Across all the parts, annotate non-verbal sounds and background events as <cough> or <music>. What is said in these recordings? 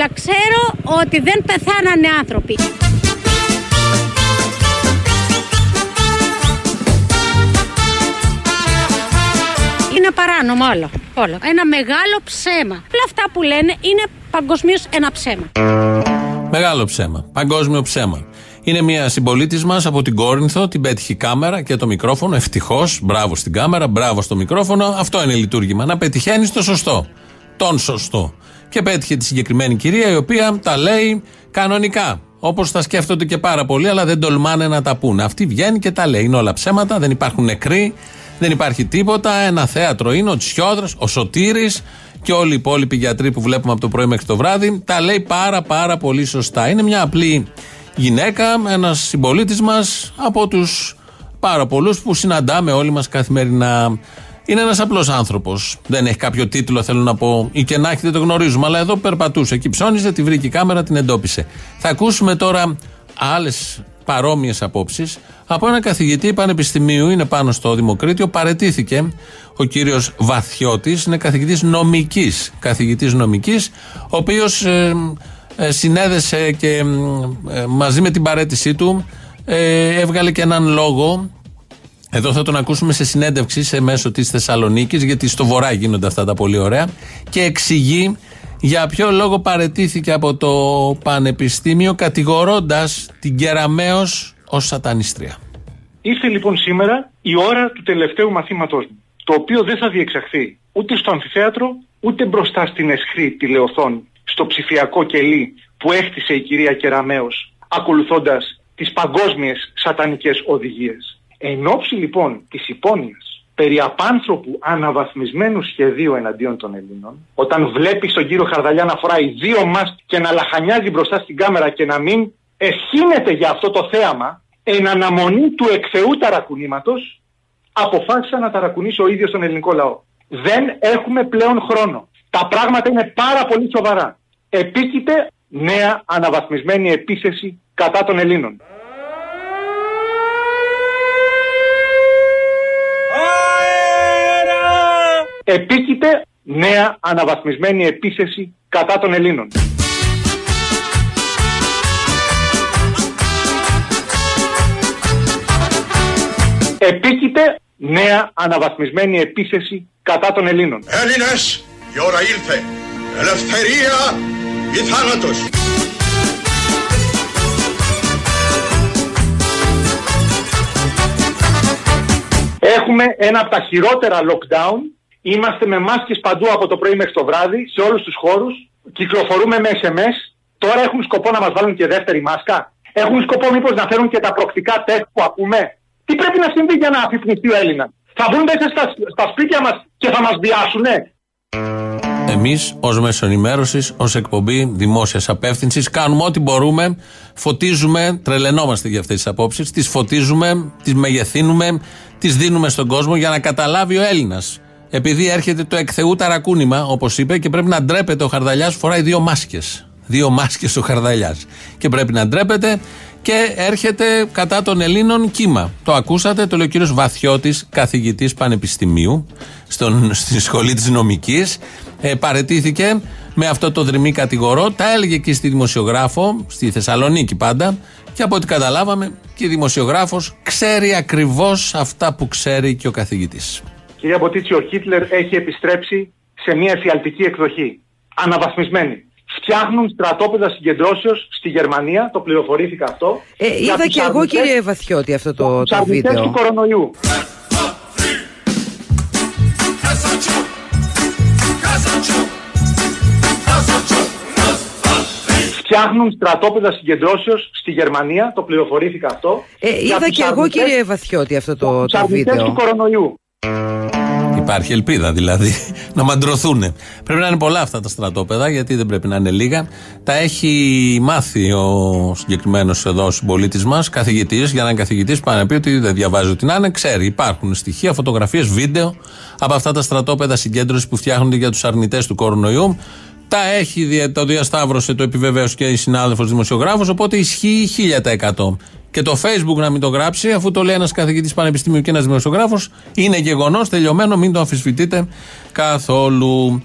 αλλά ξέρω ότι δεν πεθάνανε άνθρωποι. Είναι παράνομο όλο. όλο. Ένα μεγάλο ψέμα. Όλα αυτά που λένε είναι παγκοσμίως ένα ψέμα. Μεγάλο ψέμα. Παγκόσμιο ψέμα. Είναι μια συμπολίτης μας από την Κόρινθο, την πέτυχε η κάμερα και το μικρόφωνο. Ευτυχώς, μπράβο στην κάμερα, μπράβο στο μικρόφωνο. Αυτό είναι λειτουργήμα. Να πετυχαίνεις το σωστό. Τον σωστό. Και πέτυχε τη συγκεκριμένη κυρία η οποία τα λέει κανονικά. Όπως τα σκέφτονται και πάρα πολλοί, αλλά δεν τολμάνε να τα πούνε. Αυτή βγαίνει και τα λέει. Είναι όλα ψέματα, δεν υπάρχουν νεκροί, δεν υπάρχει τίποτα. Ένα θέατρο είναι ο Τσιόδρας, ο Σωτήρης και όλοι οι υπόλοιποι γιατροί που βλέπουμε από το πρωί μέχρι το βράδυ. Τα λέει πάρα πάρα πολύ σωστά. Είναι μια απλή γυναίκα, ένας συμπολίτης μας από τους πάρα πολλούς που συναντάμε όλοι μας καθημερινά. Είναι ένας απλός άνθρωπος. Δεν έχει κάποιο τίτλο, θέλω να πω, ή και να έχει, δεν το γνωρίζουμε. Αλλά εδώ περπατούσε. Εκεί ψώνιζε, τη βρήκε η κάμερα, την εντόπισε. Θα ακούσουμε τώρα άλλες παρόμοιες απόψεις από έναν καθηγητή πανεπιστημίου, είναι πάνω στο Δημοκρίτιο. Παρετήθηκε ο κύριος Βαθιώτης, είναι καθηγητής νομικής. Καθηγητής νομικής, ο οποίος ε, ε, συνέδεσε και ε, μαζί με την παρέτησή του έβγαλε και έναν λόγο εδώ θα τον ακούσουμε σε συνέντευξη σε μέσο της Θεσσαλονίκης, γιατί στο βορρά γίνονται αυτά τα πολύ ωραία. Και εξηγεί για ποιο λόγο παρετήθηκε από το Πανεπιστήμιο, κατηγορώντας την Κεραμαίο ως σατανίστρια. Ήρθε λοιπόν σήμερα η ώρα του τελευταίου μαθήματός μου. Το οποίο δεν θα διεξαχθεί ούτε στο αμφιθέατρο, ούτε μπροστά στην εσχρή τηλεοθόνη, στο ψηφιακό κελί που έχτισε η κυρία Κεραμέως, ακολουθώντας τις παγκόσμιες σατανικές οδηγίες. Εν ώψη λοιπόν της υπόνοιας περί απάνθρωπου αναβαθμισμένου σχεδίου εναντίον των Ελλήνων, όταν βλέπεις τον κύριο Χαρδαλιά να φοράει δύο μας και να λαχανιάζει μπροστά στην κάμερα και να μην ευχήνεται για αυτό το θέαμα, εν αναμονή του εκθεού ταρακουνήματος, αποφάσισα να ταρακουνήσω ο ίδιος τον ελληνικό λαό. Δεν έχουμε πλέον χρόνο. Τα πράγματα είναι πάρα πολύ σοβαρά. Επίκειται νέα αναβαθμισμένη επίθεση κατά των Ελλήνων. Επίκειται νέα αναβαθμισμένη επίθεση κατά των Ελλήνων. Επίκειται νέα αναβαθμισμένη επίθεση κατά των Ελλήνων. Έλληνες, η ώρα ήλθε. Ελευθερία ή θάνατος. Έχουμε ένα από τα χειρότερα lockdown Είμαστε με μάσκες παντού από το πρωί μέχρι το βράδυ, σε όλους τους χώρους. Κυκλοφορούμε με SMS. Τώρα έχουν σκοπό να μας βάλουν και δεύτερη μάσκα. Έχουν σκοπό μήπως να φέρουν και τα προκτικά τεστ που ακούμε. Τι πρέπει να συμβεί για να αφιπνιστεί ο Έλληνας; Θα βγουν μέσα στα, στα σπίτια μας και θα μας βιάσουνε; Εμείς, ως μέσο ενημέρωσης, ως εκπομπή δημόσιας απεύθυνσης, κάνουμε ό,τι μπορούμε. Φωτίζουμε, τρελαινόμαστε για αυτές τις απόψεις. Τις φωτίζουμε, τις μεγεθύνουμε, τις δίνουμε στον κόσμο για να καταλάβει ο Έλληνας επειδή έρχεται το εκθεού ταρακούνημα, όπως είπε, και πρέπει να ντρέπεται ο Χαρδαλιάς, φοράει δύο μάσκες. Δύο μάσκες ο Χαρδαλιάς. Και πρέπει να ντρέπεται και έρχεται κατά των Ελλήνων κύμα. Το ακούσατε, το λέει ο κύριος Βαθιώτης, καθηγητής Πανεπιστημίου, στον, στη σχολή της νομικής. Ε, παρετήθηκε με αυτό το δρυμή κατηγορό. Τα έλεγε και στη δημοσιογράφο, στη Θεσσαλονίκη πάντα. Και από ό,τι καταλάβαμε, και η δημοσιογράφος ξέρει ακριβώς αυτά που ξέρει και ο καθηγητής. Κυρία Μποτίτσι, ο Χίτλερ έχει επιστρέψει σε μια εφιαλτική εκδοχή. Αναβαθμισμένη. Φτιάχνουν στρατόπεδα συγκεντρώσεως στη Γερμανία, το πληροφορήθηκα αυτό. Ε, είδα και εγώ κύριε Βαθιώτη αυτό το, το βίντεο. του κορονοϊού. Φτιάχνουν στρατόπεδα συγκεντρώσεως στη Γερμανία, το πληροφορήθηκα αυτό. Ε, είδα και εγώ κύριε Βαθιώτη αυτό το, το βίντεο. του κορονοϊού. Υπάρχει ελπίδα δηλαδή <laughs> να μαντρωθούν. Πρέπει να είναι πολλά αυτά τα στρατόπεδα, γιατί δεν πρέπει να είναι λίγα. Τα έχει μάθει ο συγκεκριμένος εδώ συμπολίτης μας, καθηγητής, για να είναι καθηγητής, πάει να πει ότι δεν διαβάζει ότι να είναι, ξέρει. Υπάρχουν στοιχεία, φωτογραφίες, βίντεο από αυτά τα στρατόπεδα συγκέντρωσης που φτιάχνονται για τους αρνητές του κορονοϊού. Τα έχει, το διασταύρωσε, το επιβεβαίωσε και η συνάδελφος δημοσιογράφος, οπότε ισχύει 1000% και το Facebook να μην το γράψει, αφού το λέει ένας καθηγητής πανεπιστήμιου και ένας δημοσιογράφος, είναι γεγονός, τελειωμένο, μην το αμφισβητείτε καθόλου.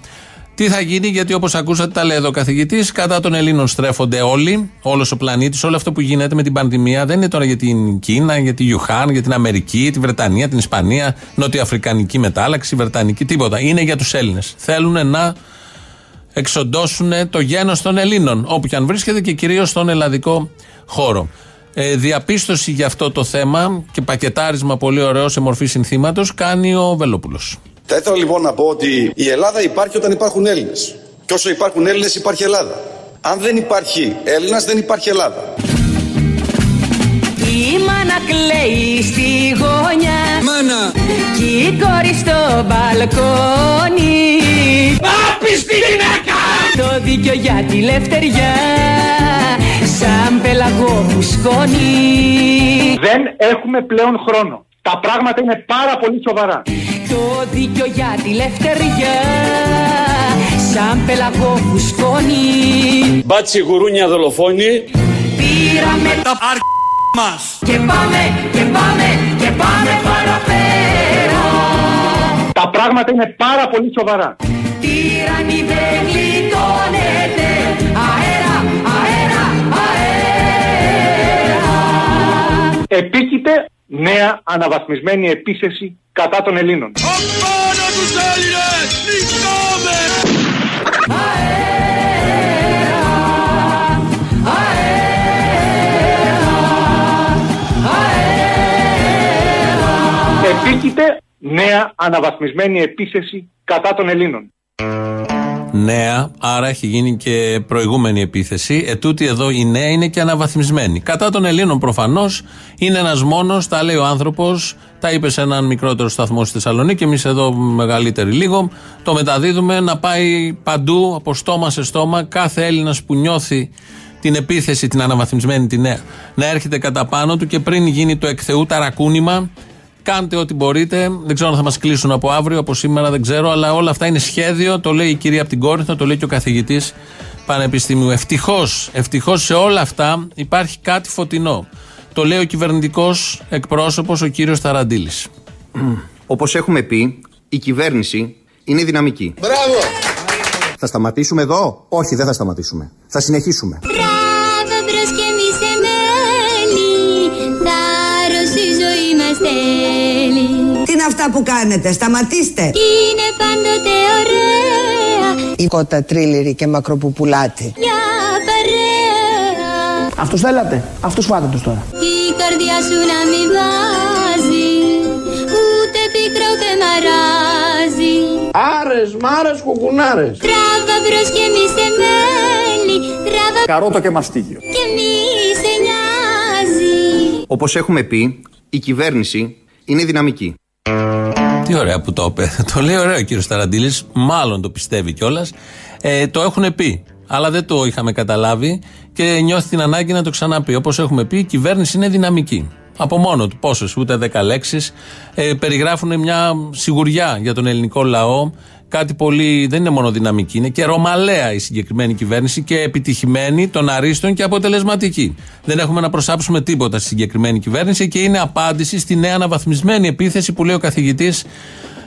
Τι θα γίνει, γιατί όπως ακούσατε, τα λέει εδώ ο καθηγητής, κατά των Ελλήνων στρέφονται όλοι, όλος ο πλανήτης, όλο αυτό που γίνεται με την πανδημία. Δεν είναι τώρα για την Κίνα, για τη Ιουχάν, για την Αμερική, τη Βρετανία, την Ισπανία, Νοτιοαφρικανική μετάλλαξη, Βρετανική, τίποτα. Είναι για τους Έλληνες. Θέλουν να εξοντώσουν το γένος των Ελλήνων, όπου και αν βρίσκεται και κυρίως στον ελλαδικό χώρο. Ε, διαπίστωση για αυτό το θέμα και πακετάρισμα πολύ ωραίο σε μορφή συνθήματος κάνει ο Βελόπουλος. Θα ήθελα λοιπόν να πω ότι η Ελλάδα υπάρχει όταν υπάρχουν Έλληνες. Και όσο υπάρχουν Έλληνες, υπάρχει Ελλάδα. Αν δεν υπάρχει Έλληνας, δεν υπάρχει Ελλάδα. Η μάνα κλαίει στη γωνιά Μάνα Κι η κόρη στο μπαλκόνι. Άπιστη γυναίκα! Το δίκιο για τη λευτεριά Σαν πελαγό φουσκώνει Δεν έχουμε πλέον χρόνο. Τα πράγματα είναι πάρα πολύ σοβαρά. Το δίκιο για τη λευτεριά Σαν πελαγό φουσκώνει Μπάτσι γουρούνια δολοφόνη. Πήραμε Τα αρ... μας. Και πάμε και πάμε και πάμε παραπέρα Τα πράγματα είναι πάρα πολύ σοβαρά. Τύραννη δεν γλιτώνεται Αέρα, αέρα, αέρα. Επίκειται νέα αναβαθμισμένη επίθεση κατά των Ελλήνων. Απάνω τους Έλληνες! Νικάμε! Επίκειται νέα αναβαθμισμένη επίθεση κατά των Ελλήνων. Νέα, άρα έχει γίνει και προηγούμενη επίθεση. Ετούτη εδώ η νέα είναι και αναβαθμισμένη. Κατά των Ελλήνων προφανώς είναι ένας μόνος, τα λέει ο άνθρωπος, τα είπε σε έναν μικρότερο σταθμό στη Θεσσαλονίκη. Εμείς εδώ μεγαλύτεροι λίγο. Το μεταδίδουμε να πάει παντού, από στόμα σε στόμα, κάθε Έλληνας που νιώθει την επίθεση, την αναβαθμισμένη, τη νέα, να έρχεται κατά πάνω του και πριν γίνει το εκθεού ταρακούνημα, Κάντε ό,τι μπορείτε. Δεν ξέρω αν θα μας κλείσουν από αύριο, από σήμερα, δεν ξέρω. Αλλά όλα αυτά είναι σχέδιο. Το λέει η κυρία από την Κόρινθο, το λέει και ο καθηγητής Πανεπιστημίου. Ευτυχώς, ευτυχώς σε όλα αυτά υπάρχει κάτι φωτεινό. Το λέει ο κυβερνητικός εκπρόσωπος, ο κύριος Ταραντήλη. Όπως έχουμε πει, η κυβέρνηση είναι δυναμική. Μπράβο! Θα σταματήσουμε εδώ; Όχι, δεν θα σταματήσουμε. Θα συνεχίσουμε. Ζωή μας θέλει Τι είναι αυτά που κάνετε, σταματήστε. Είναι πάντοτε ωραία Η κότα τρίληρη και μακροπουπουλάτη. Για παρέα Αυτούς θέλατε, αυτούς φάτε τους τώρα. Η καρδιά σου να μην βάζει Ούτε πικρό ούτε μαράζει Άρες, μάρες, κουκουνάρες. Τράβα μπρος και μη σε μέλη Τράβα Καρότο και μαστίγιο. και μη σε νοιάζει Όπως έχουμε πει, η κυβέρνηση είναι δυναμική. Τι ωραία που το είπε. <laughs> Το λέει ωραίο ο κύριος Ταραντήλης, μάλλον το πιστεύει κιόλας. Ε, το έχουν πει. Αλλά δεν το είχαμε καταλάβει και νιώθει την ανάγκη να το ξαναπεί. Όπως έχουμε πει, η κυβέρνηση είναι δυναμική. Από μόνο του, πόσες, ούτε δέκα λέξεις, ε, περιγράφουν μια σιγουριά για τον ελληνικό λαό. Κάτι πολύ. Δεν είναι μόνο δυναμική, είναι και ρωμαλαία η συγκεκριμένη κυβέρνηση και επιτυχημένη των αρίστων και αποτελεσματική. Δεν έχουμε να προσάψουμε τίποτα στη συγκεκριμένη κυβέρνηση και είναι απάντηση στη νέα αναβαθμισμένη επίθεση που λέει ο καθηγητής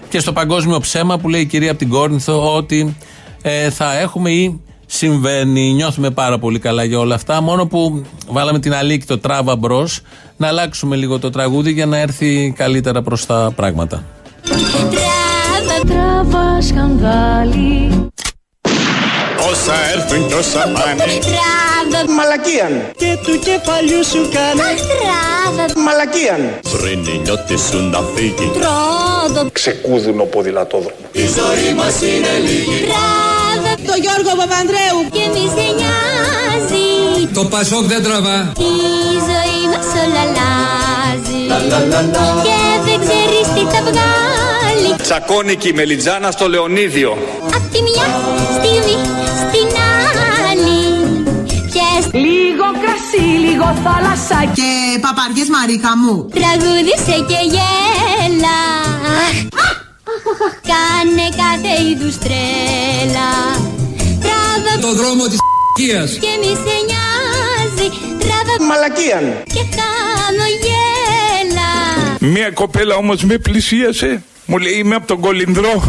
και στο παγκόσμιο ψέμα που λέει η κυρία από την Κόρνηθο ότι ε, θα έχουμε ή συμβαίνει. Νιώθουμε πάρα πολύ καλά για όλα αυτά. Μόνο που βάλαμε την αλήκη το τράβα μπρος να αλλάξουμε λίγο το τραγούδι για να έρθει καλύτερα προς τα πράγματα. Τράβα Τράβα σκανδάλι. Όσα έρθουν και όσα πάνε. Τράβα Μαλακίαν. Και του κεφαλιού σου κάνε. Αχ τράβα Μαλακίαν. Πριν η νιώτη σου να φύγει. Τράβα. Ξεκούδουνο ποδηλατόδρομο. Τράβα. Το Γιώργο Παπανδρέου. και μη σε νοιάζει. Το Πασόκ δεν τραβά. Η ζωή μας όλα αλλάζει. Και δεν ξέρεις τι θα βγάλει Τσακώνικη μελιτζάνα στο Λεωνίδιο. Απ' τη μια στιγμή στην άλλη. Και Λίγο κρασί, λίγο θάλασσα Και παπαριές Μαρίκα μου. τραγούδισε και γέλα. Κάνε κάθε είδους τρέλα. Τράβα Το δρόμο της χίας και μη σε νοιάζει. Τράβα Μαλακίαν. και χαμογέλα Μία κοπέλα όμως με πλησίασε. Μου λέει είμαι από τον Κολυνδρό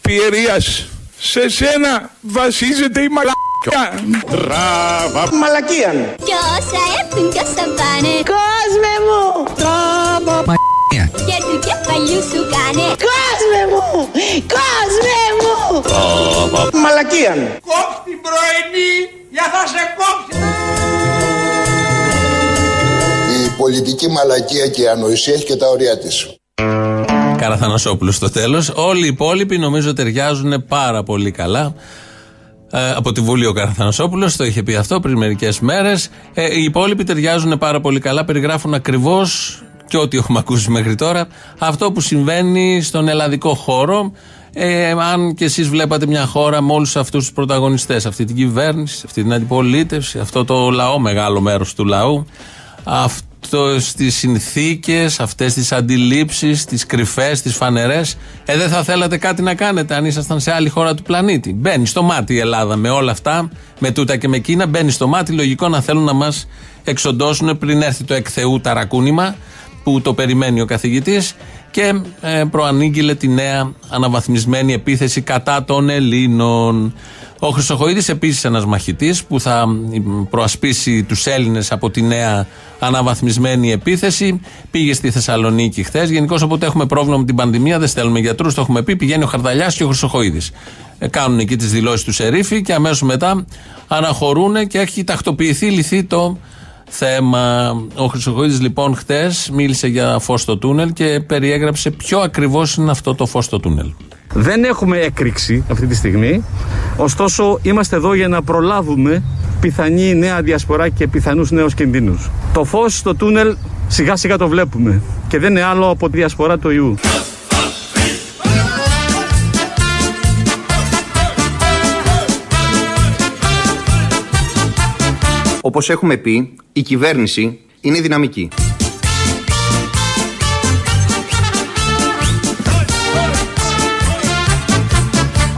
Πιερίας. Σε σένα βασίζεται η μαλακιά. Τράβα. Μαλακίαν. Κι όσα έρθουν κι όσα πάνε Κόσμε μου! Τράβα. Και του κεφαλιού σου κάνε Κόσμε μου! Κόσμε μου! Μαλακίαν. Κόψ την πρωινή για θα σε κόψει. Η πολιτική μαλακία και η ανοησία έχει και τα ωριά της. Καραθανασόπουλος στο τέλος. Όλοι οι υπόλοιποι νομίζω ταιριάζουν πάρα πολύ καλά. Ε, από τη Βουλή ο Καραθανασόπουλος το είχε πει αυτό πριν μερικές μέρες. Ε, οι υπόλοιποι ταιριάζουν πάρα πολύ καλά. Περιγράφουν ακριβώς και ό,τι έχουμε ακούσει μέχρι τώρα αυτό που συμβαίνει στον ελλαδικό χώρο. Ε, αν και εσείς βλέπατε μια χώρα με όλους αυτούς τους πρωταγωνιστές, αυτή την κυβέρνηση, αυτή την αντιπολίτευση, αυτό το λαό, μεγάλο μέρος του λαού, αυτό τι συνθήκες, αυτές τις αντιλήψεις, τις κρυφές, τις φανερές, ε, δεν θα θέλατε κάτι να κάνετε αν ήσασταν σε άλλη χώρα του πλανήτη. Μπαίνει στο μάτι η Ελλάδα με όλα αυτά, με τούτα και με εκείνα, μπαίνει στο μάτι. Λογικό να θέλουν να μας εξοντώσουν πριν έρθει το εκθεού ταρακούνημα που το περιμένει ο καθηγητής και ε, προανήγγειλε τη νέα αναβαθμισμένη επίθεση κατά των Ελλήνων. Ο Χρυσοχοίδης επίσης ένας μαχητής που θα προασπίσει τους Έλληνες από τη νέα αναβαθμισμένη επίθεση πήγε στη Θεσσαλονίκη χθες. Γενικώς όποτε έχουμε πρόβλημα με την πανδημία δεν στέλνουμε γιατρούς, το έχουμε πει, πηγαίνει ο Χαρδαλιάς και ο Χρυσοχοίδης. Ε, κάνουν εκεί τις δηλώσεις του Σερίφη και αμέσως μετά αναχωρούν και έχει τακτοποιηθεί, λυθεί το θέμα. Ο Χρυσοχοίδης λοιπόν χτες μίλησε για φως στο τούνελ και περιέγραψε ποιο ακριβώς είναι αυτό το φως στο τούνελ. Δεν έχουμε έκρηξη αυτή τη στιγμή, ωστόσο είμαστε εδώ για να προλάβουμε πιθανή νέα διασπορά και πιθανούς νέους κινδύνους. Το φως στο τούνελ σιγά σιγά το βλέπουμε και δεν είναι άλλο από τη διασπορά του ιού. Όπως έχουμε πει, η κυβέρνηση είναι δυναμική.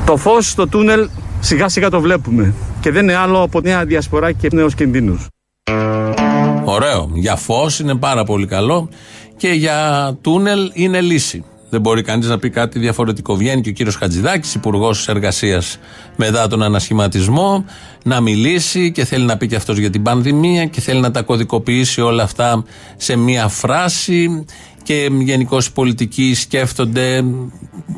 Το φως στο τούνελ σιγά σιγά το βλέπουμε και δεν είναι άλλο από νέα διασπορά και νέους κινδύνους. Ωραίο. Για φως είναι πάρα πολύ καλό και για τούνελ είναι λύση. Δεν μπορεί κανείς να πει κάτι διαφορετικό. Βγαίνει και ο κύριος Χατζηδάκης, υπουργός εργασίας μετά τον ανασχηματισμό, να μιλήσει και θέλει να πει και αυτός για την πανδημία και θέλει να τα κωδικοποιήσει όλα αυτά σε μία φράση. Και γενικώ οι πολιτικοί σκέφτονται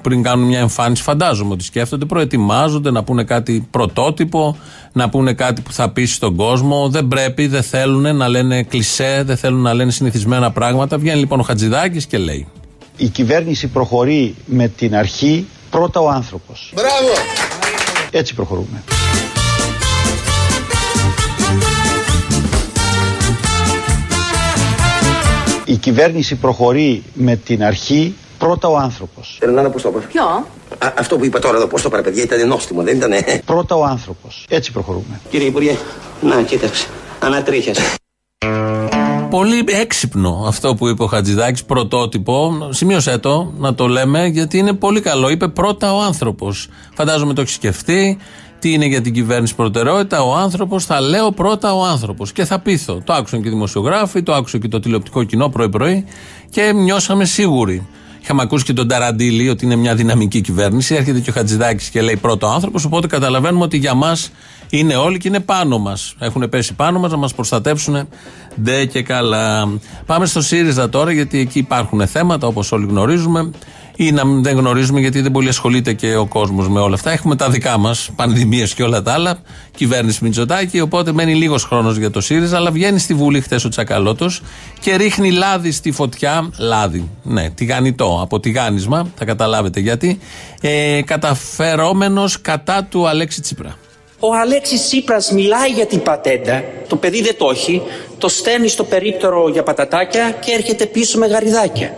πριν κάνουν μια εμφάνιση, φαντάζομαι ότι σκέφτονται, προετοιμάζονται να πούνε κάτι πρωτότυπο, να πούνε κάτι που θα πείσει τον κόσμο. Δεν πρέπει, δεν θέλουν να λένε κλισέ, δεν θέλουν να λένε συνηθισμένα πράγματα. Βγαίνει λοιπόν ο Χατζηδάκης και λέει. Η κυβέρνηση προχωρεί με την αρχή πρώτα ο άνθρωπος. Μπράβο! Έτσι προχωρούμε. Η κυβέρνηση προχωρεί με την αρχή πρώτα ο άνθρωπος. Θέλω να είναι πώς το είπα. Ποιο; Α, αυτό που είπα τώρα εδώ, πώς το είπα, ρε παιδιά, ήταν νόστιμο, δεν ήταν. Πρώτα ο άνθρωπος. Έτσι προχωρούμε. Κύριε Υπουργέ, να κοίταξε. Ανατρίχιασε. Πολύ έξυπνο αυτό που είπε ο Χατζηδάκης, πρωτότυπο. Σημείωσέ το να το λέμε, γιατί είναι πολύ καλό. Είπε πρώτα ο άνθρωπος. Φαντάζομαι το έχει σκεφτεί. Τι είναι για την κυβέρνηση προτεραιότητα, ο άνθρωπος. Θα λέω πρώτα ο άνθρωπος. Και θα πείθω. Το άκουσαν και οι δημοσιογράφοι, το άκουσε και το τηλεοπτικό κοινό πρωί-πρωί και νιώσαμε σίγουροι. Είχαμε ακούσει και τον Ταραντήλη ότι είναι μια δυναμική κυβέρνηση. Έρχεται και ο Χατζηδάκης και λέει πρώτο άνθρωπος. Οπότε καταλαβαίνουμε ότι για μας είναι όλοι και είναι πάνω μας. Έχουν πέσει πάνω μας να μας προστατεύσουν. Ντε και καλά. Πάμε στο ΣΥΡΙΖΑ τώρα, γιατί εκεί υπάρχουν θέματα όπως όλοι γνωρίζουμε. Ή να μην δεν γνωρίζουμε γιατί δεν πολύ ασχολείται και ο κόσμος με όλα αυτά. Έχουμε τα δικά μας, πανδημίες και όλα τα άλλα. Κυβέρνηση Μητσοτάκη. Οπότε μένει λίγος χρόνος για το ΣΥΡΙΖΑ. Αλλά βγαίνει στη Βουλή χθες ο Τσακαλώτος και ρίχνει λάδι στη φωτιά. Λάδι. Ναι, τηγανιτό. Από τηγάνισμα. Θα καταλάβετε γιατί. Ε, Καταφερόμενος κατά του Αλέξη Τσίπρα. Ο Αλέξης Τσίπρας μιλάει για την πατέντα, το παιδί δεν το έχει, το στέλνει στο περίπτερο για πατατάκια και έρχεται πίσω με γαριδάκια.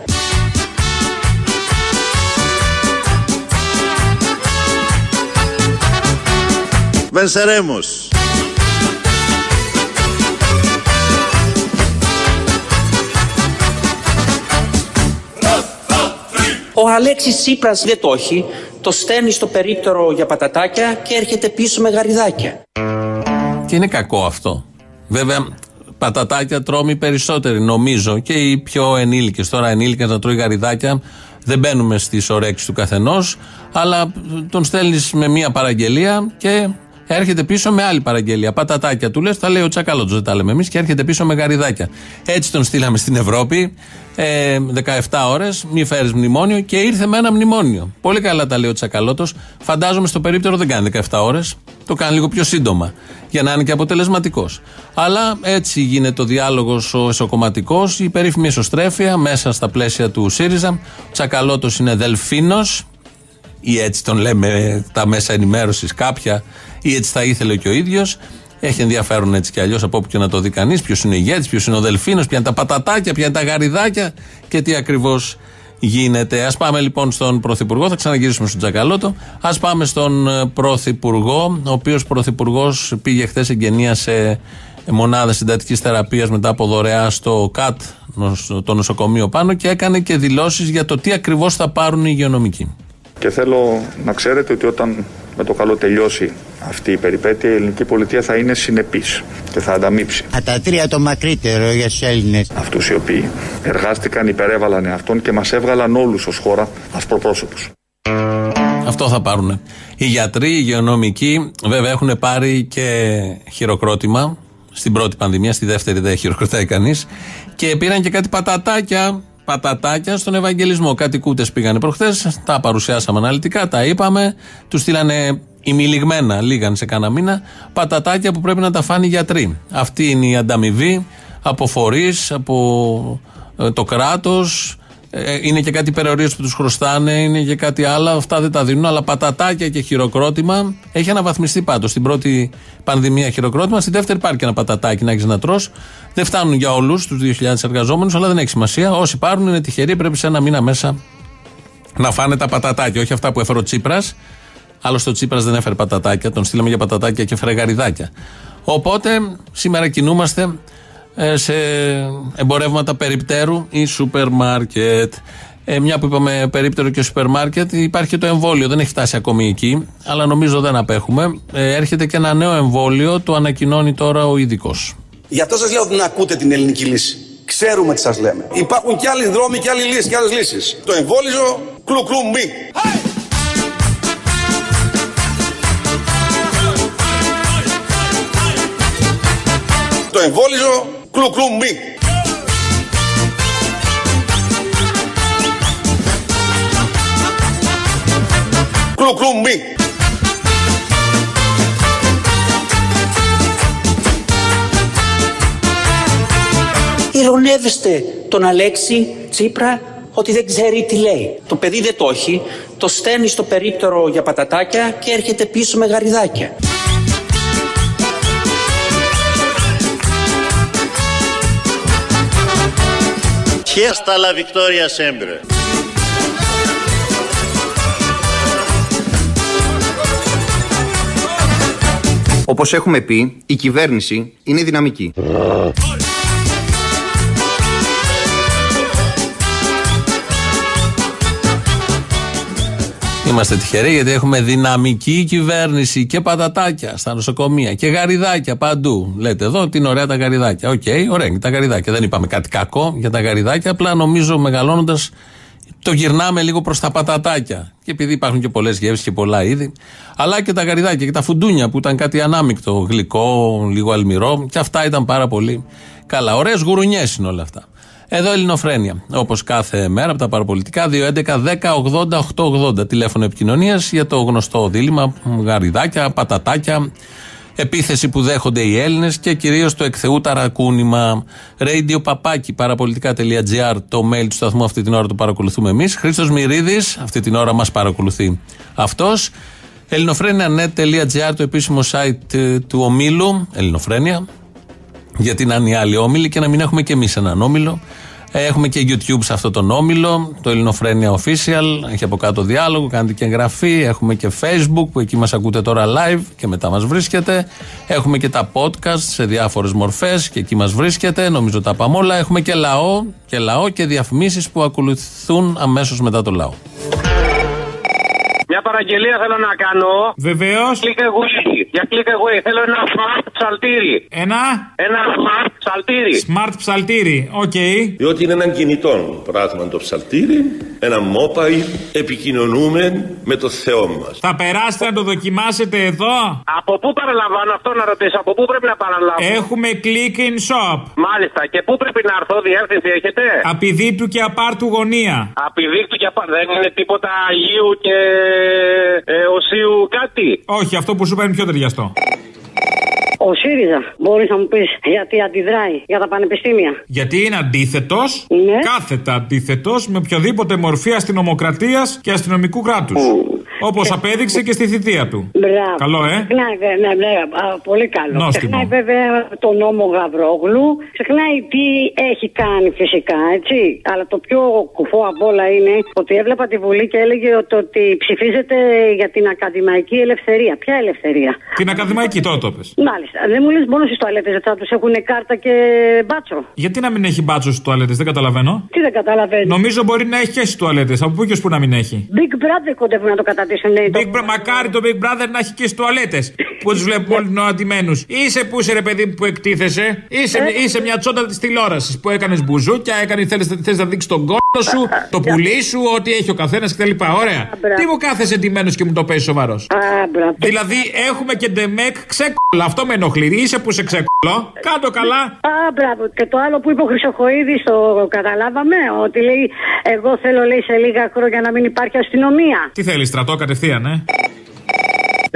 Venceremos. Ο Αλέξης Τσίπρας δεν το έχει, το στέλνει στο περίπτερο για πατατάκια και έρχεται πίσω με γαριδάκια. Και είναι κακό αυτό. Βέβαια, πατατάκια τρώμε οι περισσότεροι, νομίζω, και οι πιο ενήλικες. Τώρα, ενήλικε να τρώει γαριδάκια Δεν μπαίνουμε στις ωρέξεις του καθενός, αλλά τον στέλνεις με μία παραγγελία και έρχεται πίσω με άλλη παραγγελία. Πατατάκια του λες, τα λέει ο Τσακαλώτο, δεν τα λέμε εμείς, και έρχεται πίσω με γαριδάκια. Έτσι τον στείλαμε στην Ευρώπη, ε, 17 ώρες, μη φέρεις μνημόνιο και ήρθε με ένα μνημόνιο. Πολύ καλά τα λέει ο Τσακαλώτο. Φαντάζομαι στο περίπτερο δεν κάνει 17 ώρες, το κάνει λίγο πιο σύντομα, για να είναι και αποτελεσματικός. Αλλά έτσι γίνεται ο διάλογος ο εσωκομματικός, η περίφημη εσωστρέφεια μέσα στα πλαίσια του ΣΥΡΙΖΑ. Ο Τσακαλώτο είναι δελφίνος, ή έτσι τον λέμε τα μέσα ενημέρωσης κάποια, ή έτσι θα ήθελε και ο ίδιος. Έχει ενδιαφέρον έτσι κι αλλιώς από όπου και να το δει κανείς. Ποιος είναι ο ηγέτη, ποιος είναι ο Δελφίνος, ποια είναι τα πατατάκια, ποια είναι τα γαριδάκια και τι ακριβώς γίνεται. Α πάμε λοιπόν στον Πρωθυπουργό, θα ξαναγυρίσουμε στον Τζακαλώτο. Α πάμε στον ε, Πρωθυπουργό, ο οποίος Πρωθυπουργός πήγε χθες εγγενεία σε μονάδα συντατικής θεραπείας μετά από δωρεά στο ΚΑΤ, το νοσοκομείο πάνω και έκανε και δηλώσεις για το τι ακριβώς θα πάρουν οι υγειονομικοί. Και θέλω να ξέρετε ότι όταν με το καλό τελειώσει αυτή η περιπέτεια, η ελληνική πολιτεία θα είναι συνεπής και θα ανταμείψει. Τα τρία το μακρύτερο για τους Έλληνες. Αυτούς οι οποίοι εργάστηκαν, υπερέβαλαν εαυτόν και μας έβγαλαν όλους ως χώρα ασπροπρόσωπου. Αυτό θα πάρουν. Οι γιατροί, οι υγειονομικοί, βέβαια έχουν πάρει και χειροκρότημα στην πρώτη πανδημία, στη δεύτερη δεν χειροκροτάει κανείς. Και πήραν και κάτι πατατάκια πατατάκια στον Ευαγγελισμό. Κάτι κούτες πήγανε προχθές, τα παρουσιάσαμε αναλυτικά, τα είπαμε, τους στείλανε ημιλιγμένα, λίγαν σε κάνα μήνα, πατατάκια που πρέπει να τα φάνε οι γιατροί. Αυτή είναι η ανταμοιβή από φορείς, από ε, το κράτος. Ε, είναι και κάτι περιορίες που τους χρωστάνε, είναι και κάτι άλλο. Αυτά δεν τα δίνουν, αλλά πατατάκια και χειροκρότημα έχει αναβαθμιστεί πάντως. Στην πρώτη πανδημία χειροκρότημα, στη δεύτερη υπάρχει και ένα πατατάκι να έχεις να τρώ. Δεν φτάνουν για όλους τους 2.000 εργαζόμενους, αλλά δεν έχει σημασία. Όσοι πάρουν είναι τυχεροί, πρέπει σε ένα μήνα μέσα να φάνε τα πατατάκια. Όχι αυτά που έφερε ο Τσίπρας. Άλλωστε ο Τσίπρας δεν έφερε πατατάκια, τον στείλαμε για πατατάκια και φρεγαριδάκια. Οπότε σήμερα κινούμαστε ε, σε εμπορεύματα περιπτέρου ή σούπερ μάρκετ. Ε, μια που είπαμε περίπτερο και σούπερ μάρκετ, υπάρχει και το εμβόλιο. Δεν έχει φτάσει ακόμη εκεί, αλλά νομίζω δεν απέχουμε. Ε, έρχεται και ένα νέο εμβόλιο, το ανακοινώνει τώρα ο ειδικός. Γι' αυτό σας λέω ότι να ακούτε την ελληνική λύση. Ξέρουμε τι σας λέμε. Υπάρχουν και άλλοι δρόμοι και άλλοι λύσεις και άλλες λύσεις. Το εμβόλιο κλου κλου μη. Το εμβόλιο κλου κλου μη. Κλου κλου μη. Ηρωνεύεστε τον Αλέξη Τσίπρα ότι δεν ξέρει τι λέει. Το παιδί δεν το έχει, το στέλνει στο περίπτερο για πατατάκια και έρχεται πίσω με γαριδάκια. Και στα La Victoria sempre. Όπως έχουμε πει, η κυβέρνηση είναι δυναμική. Είμαστε τυχεροί γιατί έχουμε δυναμική κυβέρνηση και πατατάκια στα νοσοκομεία και γαριδάκια παντού. Λέτε εδώ την ωραία τα γαριδάκια. Οκ, okay, ωραία είναι τα γαριδάκια. Δεν είπαμε κάτι κακό για τα γαριδάκια. Απλά νομίζω μεγαλώνοντας το γυρνάμε λίγο προς τα πατατάκια. Και επειδή υπάρχουν και πολλές γεύσεις και πολλά είδη. Αλλά και τα γαριδάκια και τα φουντούνια που ήταν κάτι ανάμεικτο, γλυκό, λίγο αλμυρό. Και αυτά ήταν πάρα πολύ καλά. Ωραίες γουρουνιές είναι όλα αυτά. Εδώ Ελληνοφρένια. Όπως κάθε μέρα από τα παραπολιτικά, 2.11.10.80.880. Τηλέφωνο επικοινωνίας για το γνωστό δίλημα. Γαριδάκια, πατατάκια, επίθεση που δέχονται οι Έλληνες και κυρίως το εκθεού ταρακούνημα. Radio παπάκι παραπολιτικά.gr το mail του σταθμού αυτή την ώρα το παρακολουθούμε εμείς. Χρήστος Μυρίδης, αυτή την ώρα μας παρακολουθεί αυτός. Ελληνοφρένια.net.gr το επίσημο site του ομίλου. Ελληνοφρένια γιατί να είναι οι άλλοι όμιλοι και να μην έχουμε και εμείς έναν όμιλο. Ε, έχουμε και YouTube σε αυτό τον όμιλο, το Ελληνοφρένια Official. Έχει από κάτω διάλογο, κάνετε και εγγραφή. Έχουμε και Facebook που εκεί μας ακούτε τώρα live και μετά μας βρίσκεται. Έχουμε και τα podcast σε διάφορες μορφές και εκεί μας βρίσκεται. Νομίζω τα πάμε όλα. Έχουμε και λαό και, λαό και διαφημίσεις που ακολουθούν αμέσως μετά το λαό. Μια παραγγελία θέλω να κάνω. Βεβαίως. Click away. Για click away. Θέλω ένα smart ψαλτήρι. Ένα; Ένα smart ψαλτήρι. Smart ψαλτήρι, οκ. Διότι είναι έναν κινητό πράγμα το ψαλτήρι, ένα mobile, επικοινωνούμε με το Θεό μας. Θα περάσετε να το δοκιμάσετε εδώ. Από πού παραλαμβάνω αυτό να ρωτήσω, από πού πρέπει να παραλάβω; Έχουμε click in shop. Μάλιστα, και πού πρέπει να έρθω, διεύθυνση έχετε; Απειδίπτου και απάρτου γωνία. Απειδίκτου και απάρτου. Δεν είναι τίποτα Αγίου και ε, Οσίου κάτι; Όχι, αυτό που σου παίρνει πιο ταιριαστό. Ο ΣΥΡΙΖΑ, μπορείς να μου πεις γιατί αντιδράει για τα πανεπιστήμια; Γιατί είναι αντίθετος, Ναι. κάθετα αντίθετος με οποιαδήποτε μορφή αστυνομοκρατίας και αστυνομικού κράτους. Όπως απέδειξε και στη θητεία του. Μπράβο. Καλό, ε; Ξεχνάει, βε- ναι, ναι, α, πολύ καλό. Νόστιμο. Ξεχνάει βέβαια τον νόμο Γαβρόγλου. Ξεχνάει τι έχει κάνει φυσικά, έτσι. Αλλά το πιο κουφό απ' όλα είναι ότι έβλεπα τη Βουλή και έλεγε ότι, ότι ψηφίζεται για την ακαδημαϊκή ελευθερία. Ποια ελευθερία; Την ακαδημαϊκή, τώρα το πες. Μάλιστα. Δεν μου λες μόνο στις τουαλέτες θα τους έχουν κάρτα και μπάτσο. Γιατί να μην έχει μπάτσο στις τουαλέτες, δεν καταλαβαίνω. Τι δεν καταλαβαίνω. Νομίζω μπορεί να έχει και στις τουαλέτες. Από πού και ως πού να μην έχει. Big Brother κοντεύουν να το κατατήσουν. λέει, το- Big Bra- Μακάρι το Big Brother να έχει και στις τουαλέτες. που τους βλέπουμε όλοι νοατημένου. Είσαι που είσαι, ρε παιδί μου, που εκτίθεσαι. Είσαι, είσαι μια τσόντα της τηλεόρασης που έκανες μπουζούκια, έκανε, θέλεις, θες να δείξεις τον κόνο σου, το πουλί σου, ό,τι έχει ο καθένας κτλ. Ωραία. Τι μου κάθεσαι εντυμένο και μου το παίζει σοβαρός. Δηλαδή έχουμε και ντεμεκ ξεκόλα. Αυτό με ενοχλεί. Είσαι που σε ξεκόλο. Κάτω καλά. Α, μπράβο. Και το άλλο που είπε ο Χρυσοχοίδης, το καταλάβαμε, ότι λέει: Εγώ θέλω, λέει, σε λίγα χρόνια να μην υπάρχει αστυνομία. Τι θέλεις, στρατό κατευθείαν, ε;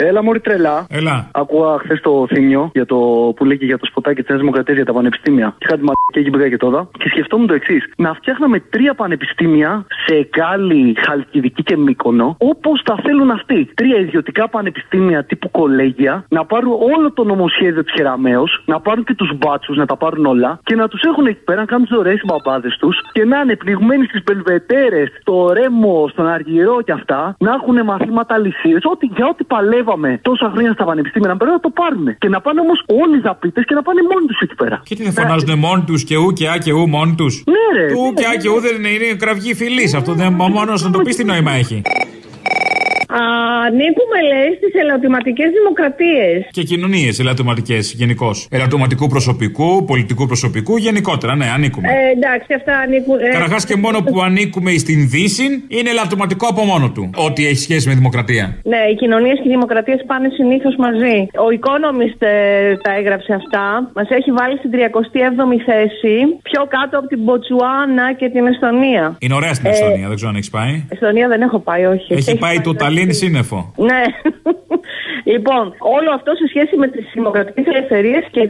Έλα, Μωρή τρελά. Έλα. Άκουγα χθες το θύμιο για το που λέγει για το σποτάκι της Νέας Δημοκρατίας για τα πανεπιστήμια. Είχα τη μαλακία εκεί πήγα και τώρα. Και σκεφτόμουν το εξής. Να φτιάχναμε τρία πανεπιστήμια σε Εκάλη, Χαλκιδική και Μύκονο, όπως τα θέλουν αυτοί. Τρία ιδιωτικά πανεπιστήμια τύπου κολέγια, να πάρουν όλο το νομοσχέδιο της Χεραμαίο, να πάρουν και τους μπάτσους, να τα πάρουν όλα και να τους έχουν εκεί πέρα, να κάνουν τις ωραίες μπαμπάδε τους και να είναι πνιγμένοι στις πελβετέρες, στο ρέμο, στον αργυρό και αυτά, να έχουν μαθήματα λυσίες. Ό,τι, για ό,τι παλεύαμε τόσα χρόνια στα πανεπιστήμια να πρέπει να το πάρουν. Και να πάνε όμως όλοι οι δαπίτες και να πάνε μόνοι τους εκεί πέρα. Και τι δεν φωνάζουν μόνοι τους και ου και α και ου μόνοι τους; Ναι, ρε. Του ου και α και ου δεν είναι, είναι κραυγή φυλής. Αυτό δεν μόνος να το πεις τι νόημα έχει. Ανήκουμε, λέει, στι ελαττωματικές δημοκρατίες. Και κοινωνίες ελαττωματικές γενικώς. Ελαττωματικού προσωπικού, πολιτικού προσωπικού, γενικότερα. Ναι, ανήκουμε. Ε, εντάξει, αυτά ανήκουν. Ε, Καταρχάς και μόνο που ανήκουμε στην Δύση είναι ελαττωματικό από μόνο του. Ό,τι έχει σχέση με δημοκρατία. Ναι, οι κοινωνίες και οι δημοκρατίες πάνε συνήθως μαζί. Ο Economist ε, τα έγραψε αυτά. Μας έχει βάλει στην 37η θέση, πιο κάτω από την Μποτσουάνα και την Εστονία. Είναι ωραία στην Ε, Εστονία, δεν ξέρω αν έχεις πάει. Εστονία δεν έχω πάει, όχι. Έχει πάει το Ταλίνι σύννεφο. Ναι. λοιπόν, όλο αυτό σε σχέση με τις δημοκρατικές ελευθερίες και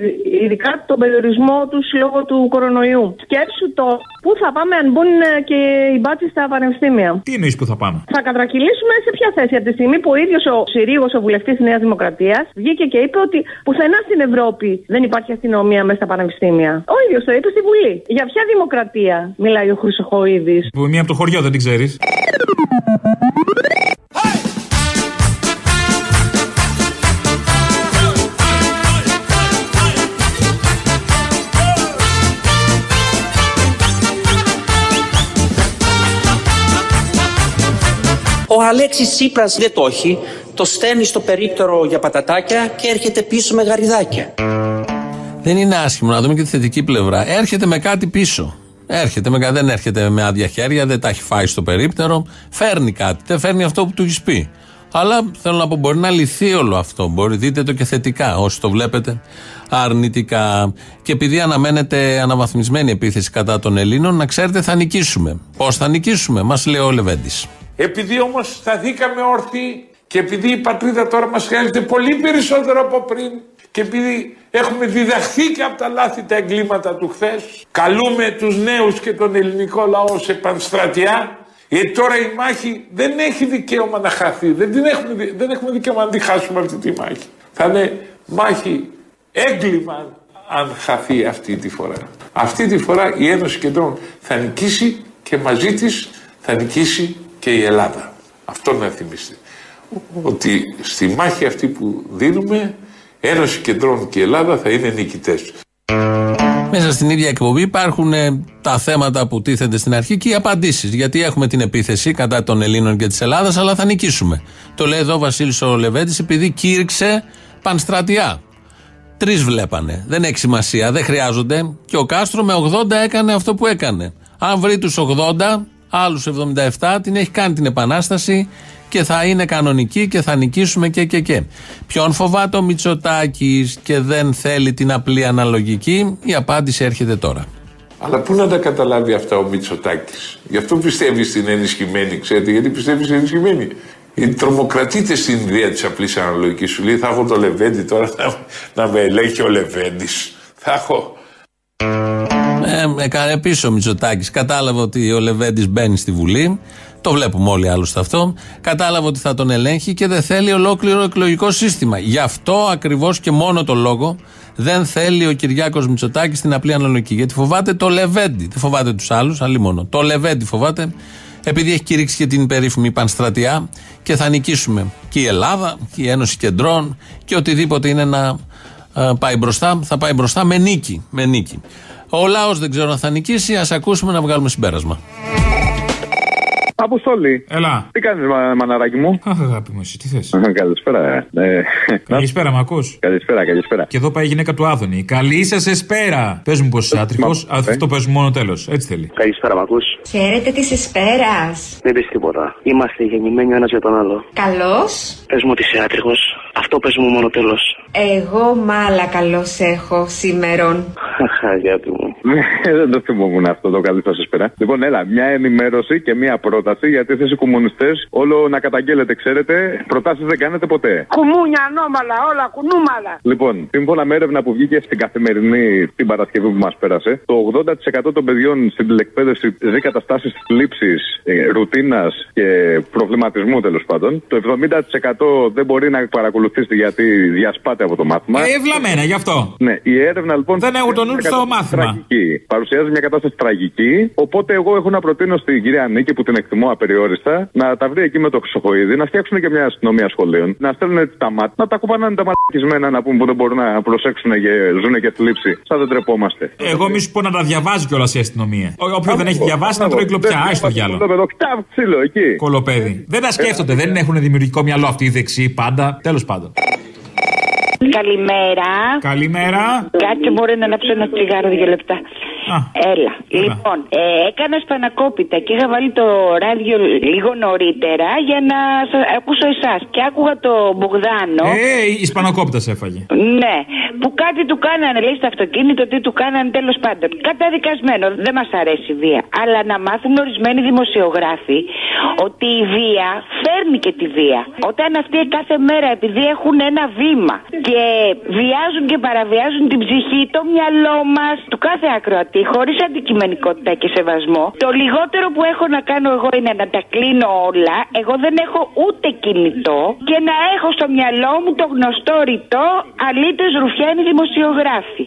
ειδικά τον περιορισμό τους λόγω του κορονοϊού. Σκέψου το πού θα πάμε αν μπουν ε, και οι μπάτσες στα πανεπιστήμια. Τι εννοείς που θα πάμε; Θα κατρακυλήσουμε σε ποια θέση από τη στιγμή που ο ίδιος ο Συρίγος, ο βουλευτής της Νέας Δημοκρατίας, βγήκε και είπε ότι πουθενά στην Ευρώπη δεν υπάρχει αστυνομία μέσα στα πανεπιστήμια. Ο ίδιος το είπε στη Βουλή. Για ποια δημοκρατία μιλάει ο Χρυσοχοίδης; Που μία από το χωριό δεν την ξέρεις. Ο Αλέξης Τσίπρας δεν το έχει, το στέλνει στο περίπτερο για πατατάκια και έρχεται πίσω με γαριδάκια. Δεν είναι άσχημο να δούμε και τη θετική πλευρά. Έρχεται με κάτι πίσω. Έρχεται με, κα- δεν έρχεται με άδεια χέρια, δεν τα έχει φάει στο περίπτερο. Φέρνει κάτι. Δεν φέρνει αυτό που του έχεις πει. Αλλά θέλω να πω, μπορεί να λυθεί όλο αυτό. Μπορεί, δείτε το και θετικά, όσοι το βλέπετε αρνητικά. Και επειδή αναμένεται αναβαθμισμένη επίθεση κατά των Ελλήνων, να ξέρετε θα νικήσουμε. Πώς θα νικήσουμε, μας λέει ο Λεβέντης. Επειδή όμως σταθήκαμε όρθιοι και επειδή η πατρίδα τώρα μας χρειάζεται πολύ περισσότερο από πριν και επειδή έχουμε διδαχθεί και από τα λάθη τα εγκλήματα του χθες, καλούμε τους νέους και τον ελληνικό λαό σε πανστρατιά γιατί τώρα η μάχη δεν έχει δικαίωμα να χαθεί. Δεν, την έχουμε, δι- δεν έχουμε δικαίωμα να τη χάσουμε αυτή τη μάχη. Θα είναι μάχη έγκλημα αν χαθεί αυτή τη φορά. Αυτή τη φορά η Ένωση Κεντρών θα νικήσει και μαζί της θα νικήσει και η Ελλάδα. Αυτό να θυμίστε. Ότι στη μάχη αυτή που δίνουμε Ένωση Κεντρών και η Ελλάδα θα είναι νικητές. Μέσα στην ίδια εκπομπή υπάρχουν ε, τα θέματα που τίθενται στην αρχή και οι απαντήσεις. Γιατί έχουμε την επίθεση κατά των Ελλήνων και της Ελλάδας, αλλά θα νικήσουμε. Το λέει εδώ ο Βασίλης ο Λεβέντης, επειδή κήρυξε πανστρατιά. Τρεις βλέπανε. Δεν έχει σημασία, δεν χρειάζονται. Και ο Κάστρο με 80 έκανε αυτό που έκανε. Αν βρει τους 80, άλλους 77, την έχει κάνει την επανάσταση και θα είναι κανονική και θα νικήσουμε και και και. Ποιον φοβάται ο Μητσοτάκης και δεν θέλει την απλή αναλογική, η απάντηση έρχεται τώρα. Αλλά πού να τα καταλάβει αυτά ο Μητσοτάκης; Γι' αυτό πιστεύεις στην ενισχυμένη, ξέρετε, γιατί πιστεύεις στην ενισχυμένη. Γιατί τρομοκρατείται στην ιδέα της απλής αναλογικής. Σου λέει θα έχω το Λεβέντι τώρα να, να με ελέγχει ο Λεβέντι. Θα έχω. Ε, έκανε πίσω ο Μητσοτάκης. Κατάλαβε ότι ο Λεβέντης μπαίνει στη Βουλή. Το βλέπουμε όλοι άλλωστε αυτό. Κατάλαβε ότι θα τον ελέγχει και δεν θέλει ολόκληρο εκλογικό σύστημα. Γι' αυτό ακριβώς και μόνο το λόγο δεν θέλει ο Κυριάκος Μητσοτάκης την απλή αναλογική. Γιατί φοβάται το Λεβέντι. Δεν φοβάται τους άλλους, αλλή μόνο. Το Λεβέντι φοβάται, επειδή έχει κηρύξει και την περίφημη Πανστρατιά και θα νικήσουμε. Και η Ελλάδα, και η Ένωση Κεντρών και οτιδήποτε είναι να ε, πάει μπροστά, θα πάει μπροστά με νίκη. Με νίκη. Ο λαός δεν ξέρω αν θα νικήσει, ας ακούσουμε να βγάλουμε συμπέρασμα. Αποστολή. Έλα. Τι κάνεις, μα, μαναράκι μου; Αχ, αγάπη μου, εσύ τι θες; καλησπέρα. Ε. Καλησπέρα, μ' ακούς; Καλησπέρα, καλησπέρα. Και εδώ πάει η γυναίκα του Άδωνη. Καλή σας εσπέρα. Πες μου πως είσαι άτριχος. Αυτό παίζουμε μόνο τέλος. Έτσι θέλει. Καλησπέρα, μ' ακούς; Χαίρετε της εσπέρας. Δεν πεις τίποτα. Είμαστε γεννημένοι ο ένας για τον άλλο. Καλώ. Πες μου ότι είσαι άτριχος. Αυτό πες μου μόνο τέλος. Εγώ μάλα καλώ έχω σήμερον. Αγάπη μου. Δεν το θυμόμουν αυτό το καλή σας εσπέρα. Λοιπόν, έλα, μια ενημέρωση και μια πρόταση γιατί εσείς οι κομμουνιστές όλο να καταγγέλλετε, ξέρετε, προτάσεις δεν κάνετε ποτέ. Κουμούνια, ανώμαλα, όλα κουνούμαλα. Λοιπόν, σύμφωνα με έρευνα που βγήκε στην καθημερινή την Παρασκευή που μας πέρασε, το 80% των παιδιών στην τηλεκπαίδευση ζει καταστάσεις θλίψης, ε, ρουτίνας και προβληματισμού τέλος πάντων. Το 70% δεν μπορεί να παρακολουθήσει γιατί διασπάται από το μάθημα. Ε, ευλαμμένα, γι' αυτό. Ναι, η έρευνα λοιπόν. Δεν έχουν τον νου στο μάθημα. Τραγική. Παρουσιάζει μια κατάσταση τραγική. Οπότε εγώ έχω να προτείνω στην κυρία Νίκη που την εκτιμώ απεριόριστα να τα βρει εκεί με το Χρυσοχοίδη, να φτιάξουν και μια αστυνομία σχολείων, να στέλνουν τα μάτια, να τα κουπανάνε τα μαλακισμένα να πούμε που δεν μπορούν να προσέξουν και ζουν και θλίψη. Σαν δεν τρεπόμαστε. Εγώ μη σου πω να τα διαβάζει κιόλας η αστυνομία. Όποιο δεν έχει διαβάσει να τρώει κλοπιά. Άι στο διάλογο. ξύλο εκεί. Κολοπέδι. Δεν τα σκέφτονται, δεν έχουν δημιουργικό μυαλό αυτοί οι δεξιοί πάντα. Τέλος πάντων. Καλημέρα. Καλημέρα. Κάτσε μπορεί να ανάψω ένα τσιγάρο δύο λεπτά. Έλα. Λοιπόν, ε, έκανα σπανακόπιτα και είχα βάλει το ράδιο λίγο νωρίτερα για να σας ακούσω εσάς. Και άκουγα το Μπογδάνο. Ε, η σπανακόπιτας σε έφαγε. Ναι, που κάτι του κάνανε, λέει στο αυτοκίνητο, τι του κάνανε τέλος πάντων. Καταδικασμένο, δεν μας αρέσει η βία. Αλλά να μάθουν ορισμένοι δημοσιογράφοι ότι η βία φέρνει και τη βία. Όταν αυτοί κάθε μέρα, επειδή έχουν ένα βήμα και βιάζουν και παραβιάζουν την ψυχή, το μυαλό μας, του κάθε ακροατή, χωρίς αντικειμενικότητα και σεβασμό, το λιγότερο που έχω να κάνω εγώ είναι να τα κλείνω όλα. Εγώ δεν έχω ούτε κινητό και να έχω στο μυαλό μου το γνωστό ρητό αλήτες ρουφιάνοι δημοσιογράφοι.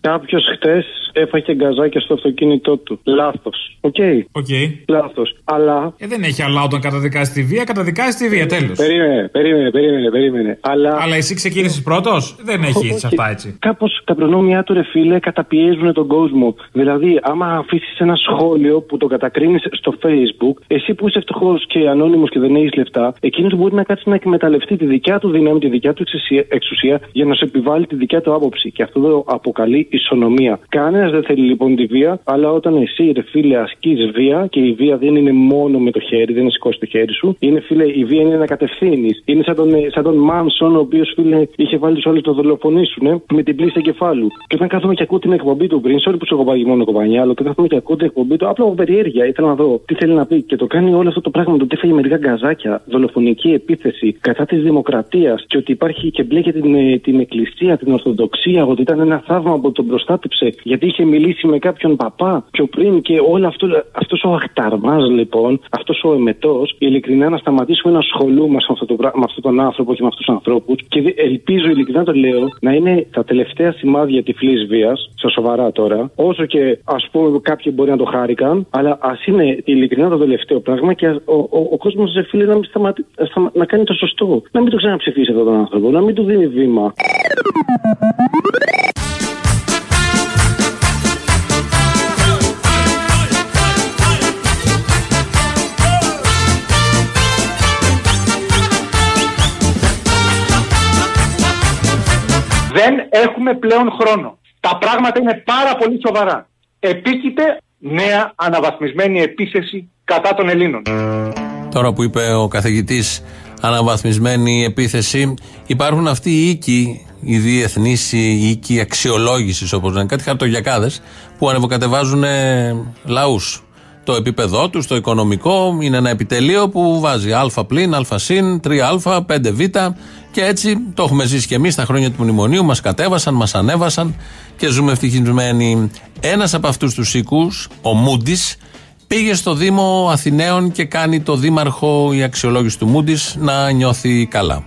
Κάποιος χτες έφαγε γκαζάκια στο αυτοκίνητό του. Λάθος. Οκ. Okay. Λάθος. Αλλά. Ε, δεν έχει αλλά όταν καταδικάζει τη βία, καταδικάζει τη βία, τέλος. Περίμενε, περίμενε, περίμενε. περίμενε. Αλλά... Αλλά εσύ ξεκίνησες πρώτος; Δεν έχει Όχι. αυτά έτσι. Κάπως τα προνόμια του, ρε φίλε, καταπιέζουν τον κόσμο. Δηλαδή, άμα αφήσεις ένα σχόλιο που το κατακρίνεις στο Facebook, εσύ που είσαι φτωχός και ανώνυμος και δεν έχεις λεφτά, εκείνος μπορεί να κάτσει να εκμεταλλευτεί τη δικιά του δύναμη, τη δικιά του εξουσία, εξουσία για να σου επιβάλλει τη δικιά του άποψη. Και αυτό το αποκαλεί ισονομία. Κανένας δεν θέλει λοιπόν τη βία, αλλά όταν εσύ, ρε φίλε, ασκείς βία και η βία δεν είναι μόνο με το χέρι, δεν είναι σηκώσει το χέρι σου, είναι φίλε, η βία είναι να κατευθύνεις. Είναι σαν τον, σαν τον Μάνσον, ο οποίος φίλε είχε βάλει τους άλλους το δολοφονήσουν ε, με την πλήση εγκεφάλου. Και όταν κάθομαι και ακούω την εκπομπή του πριν, sorry που σου έχω πάρει μόνο κομπανιά, αλλά όταν κάθομαι και ακούω την εκπομπή του, απλά από περιέργεια ήθελα να δω τι θέλει να πει. Και το κάνει όλο αυτό το πράγμα το ότι έφαγε μερικά γκαζάκια, δολοφονική επίθεση κατά της δημοκρατίας και ότι υπάρχει και μπλέκει την, ε, την εκκλησία, την Ορθοδοξία, ότι ήταν ένα θαύμα που τον προστάτεψε γιατί είχε μιλήσει με κάποιον παπά πιο πριν και όλο αυτό αυτός ο αχταρμάς λοιπόν, αυτός ο εμετός, ειλικρινά να σταματήσουμε να ασχολούμαστε με, αυτό το, πρά- με αυτόν τον άνθρωπο και με αυτούς τους ανθρώπους και δε- ελπίζω ειλικρινά το λέω να είναι τα τελευταία σημάδια τυφλής βίας, στα σοβαρά τώρα, όσο και ας πούμε κάποιοι μπορεί να το χάρηκαν, αλλά ας είναι ειλικρινά το τελευταίο πράγμα και ας- ο, ο, ο κόσμος σε φίλε να, μην σταματη, σταμα- να κάνει το σωστό. Να μην το ξαναψηφίσει αυτόν τον άνθρωπο, να μην του δίνει βήμα. Δεν έχουμε πλέον χρόνο. Τα πράγματα είναι πάρα πολύ σοβαρά. Επίκειται νέα αναβαθμισμένη επίθεση κατά των Ελλήνων. Τώρα που είπε ο καθηγητής αναβαθμισμένη επίθεση, υπάρχουν αυτοί οι οίκοι, οι διεθνείς οίκοι αξιολόγησης, όπως λένε, κάτι χαρτογιακάδες, που ανεβοκατεβάζουν λαούς. Το επίπεδό τους, το οικονομικό, είναι ένα επιτελείο που βάζει α πλην, α συν, 3α, 5β και έτσι το έχουμε ζήσει και εμείς τα χρόνια του μνημονίου. Μας κατέβασαν, μας ανέβασαν και ζούμε ευτυχισμένοι. Ένας από αυτούς τους οίκους, ο Μούντις, πήγε στο Δήμο Αθηναίων και κάνει το δήμαρχο η αξιολόγηση του Μούντις να νιώθει καλά.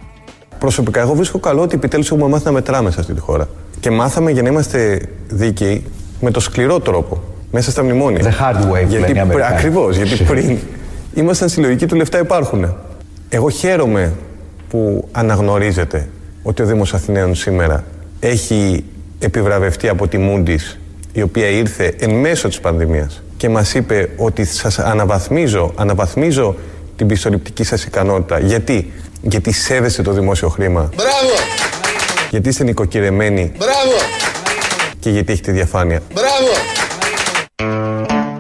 Προσωπικά, εγώ βρίσκω καλό ότι επιτέλους έχουμε μάθει να μετράμε σε αυτή τη χώρα. Και μάθαμε για να είμαστε δίκαιοι με το σκληρό τρόπο. Μέσα στα μνημόνια. The hard way, γιατί, Ακριβώς. Γιατί <laughs> πριν ήμασταν συλλογικοί του λεφτά υπάρχουν. Εγώ χαίρομαι που αναγνωρίζετε ότι ο Δήμος Αθηναίων σήμερα έχει επιβραβευτεί από τη Μούντις η οποία ήρθε εν μέσω της πανδημίας και μας είπε ότι σας αναβαθμίζω, αναβαθμίζω την πιστοληπτική σας ικανότητα. Γιατί; Γιατί σέβεστε το δημόσιο χρήμα. Μπράβο! Γιατί είστε νοικοκυρεμένοι. Μπράβο! Και γιατί έχετε διαφάνεια. Μπράβο!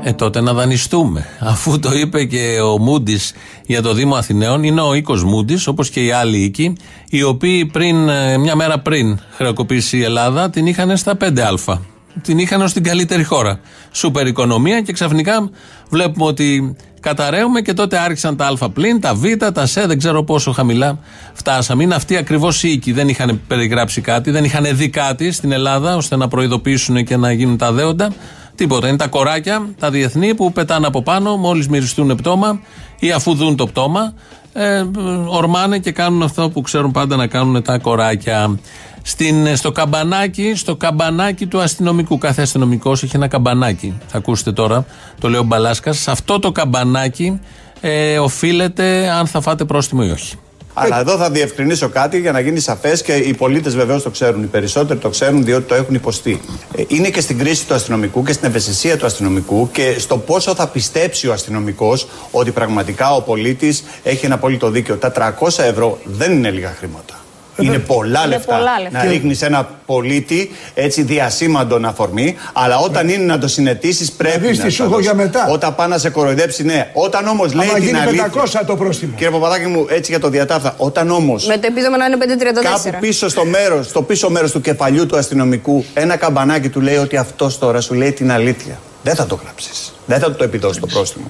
Ε, τότε να δανειστούμε. Αφού το είπε και ο Μούντις για το Δήμο Αθηναίων, είναι ο οίκος Μούντις, όπως και οι άλλοι οίκοι, οι οποίοι πριν, ε, μια μέρα πριν χρεοκοπήσει η Ελλάδα, την είχαν στα 5α. Την είχαν ως την καλύτερη χώρα. Σούπερ οικονομία και ξαφνικά βλέπουμε ότι καταραίουμε και τότε άρχισαν τα Α πλήν, τα Β, τα Σ, δεν ξέρω πόσο χαμηλά φτάσαμε. Είναι αυτοί ακριβώς οι οίκοι. Δεν είχαν περιγράψει κάτι, δεν είχαν δει κάτι στην Ελλάδα ώστε να προειδοποιήσουν και να γίνουν τα δέοντα. Τίποτα. Είναι τα κοράκια, τα διεθνή που πετάνε από πάνω μόλις μυριστούν πτώμα ή αφού δουν το πτώμα. Ε, ορμάνε και κάνουν αυτό που ξέρουν πάντα να κάνουν τα κοράκια. Στην, στο καμπανάκι, στο καμπανάκι του αστυνομικού. Κάθε αστυνομικός έχει ένα καμπανάκι. Θα ακούσετε τώρα, το λέω Μπαλάσκας. Σε αυτό το καμπανάκι ε, οφείλεται αν θα φάτε πρόστιμο ή όχι. Αλλά εδώ θα διευκρινίσω κάτι για να γίνει σαφές και οι πολίτες βεβαίως το ξέρουν. Οι περισσότεροι το ξέρουν διότι το έχουν υποστεί. Ε, είναι και στην κρίση του αστυνομικού και στην ευαισθησία του αστυνομικού και στο πόσο θα πιστέψει ο αστυνομικός ότι πραγματικά ο πολίτης έχει ένα απόλυτο δίκαιο. Τα 300 ευρώ δεν είναι λίγα χρήματα. Είναι πολλά, Είναι λεφτά, πολλά λεφτά. να ρίχνεις ένα πολίτη έτσι διασήμαντον αφορμή, αλλά όταν είναι να το συνετίσει πρέπει δεις να τι σου τα έχω δώσεις. για μετά. Όταν πάει να σε κοροϊδέψει, ναι. Όταν όμως λέει Άμα την γίνει αλήθεια. 500 το πρόστιμο. Κύριε Παπαδάκη μου, έτσι για το διατάφτα. Όταν όμως Με το επίδομα να είναι 5,34. κάπου πίσω στο μέρο, στο πίσω μέρος του κεφαλιού του αστυνομικού, ένα καμπανάκι του λέει ότι αυτός τώρα σου λέει την αλήθεια. Δεν θα το γράψει. Δεν θα το επιδώσει το πρόστιμο.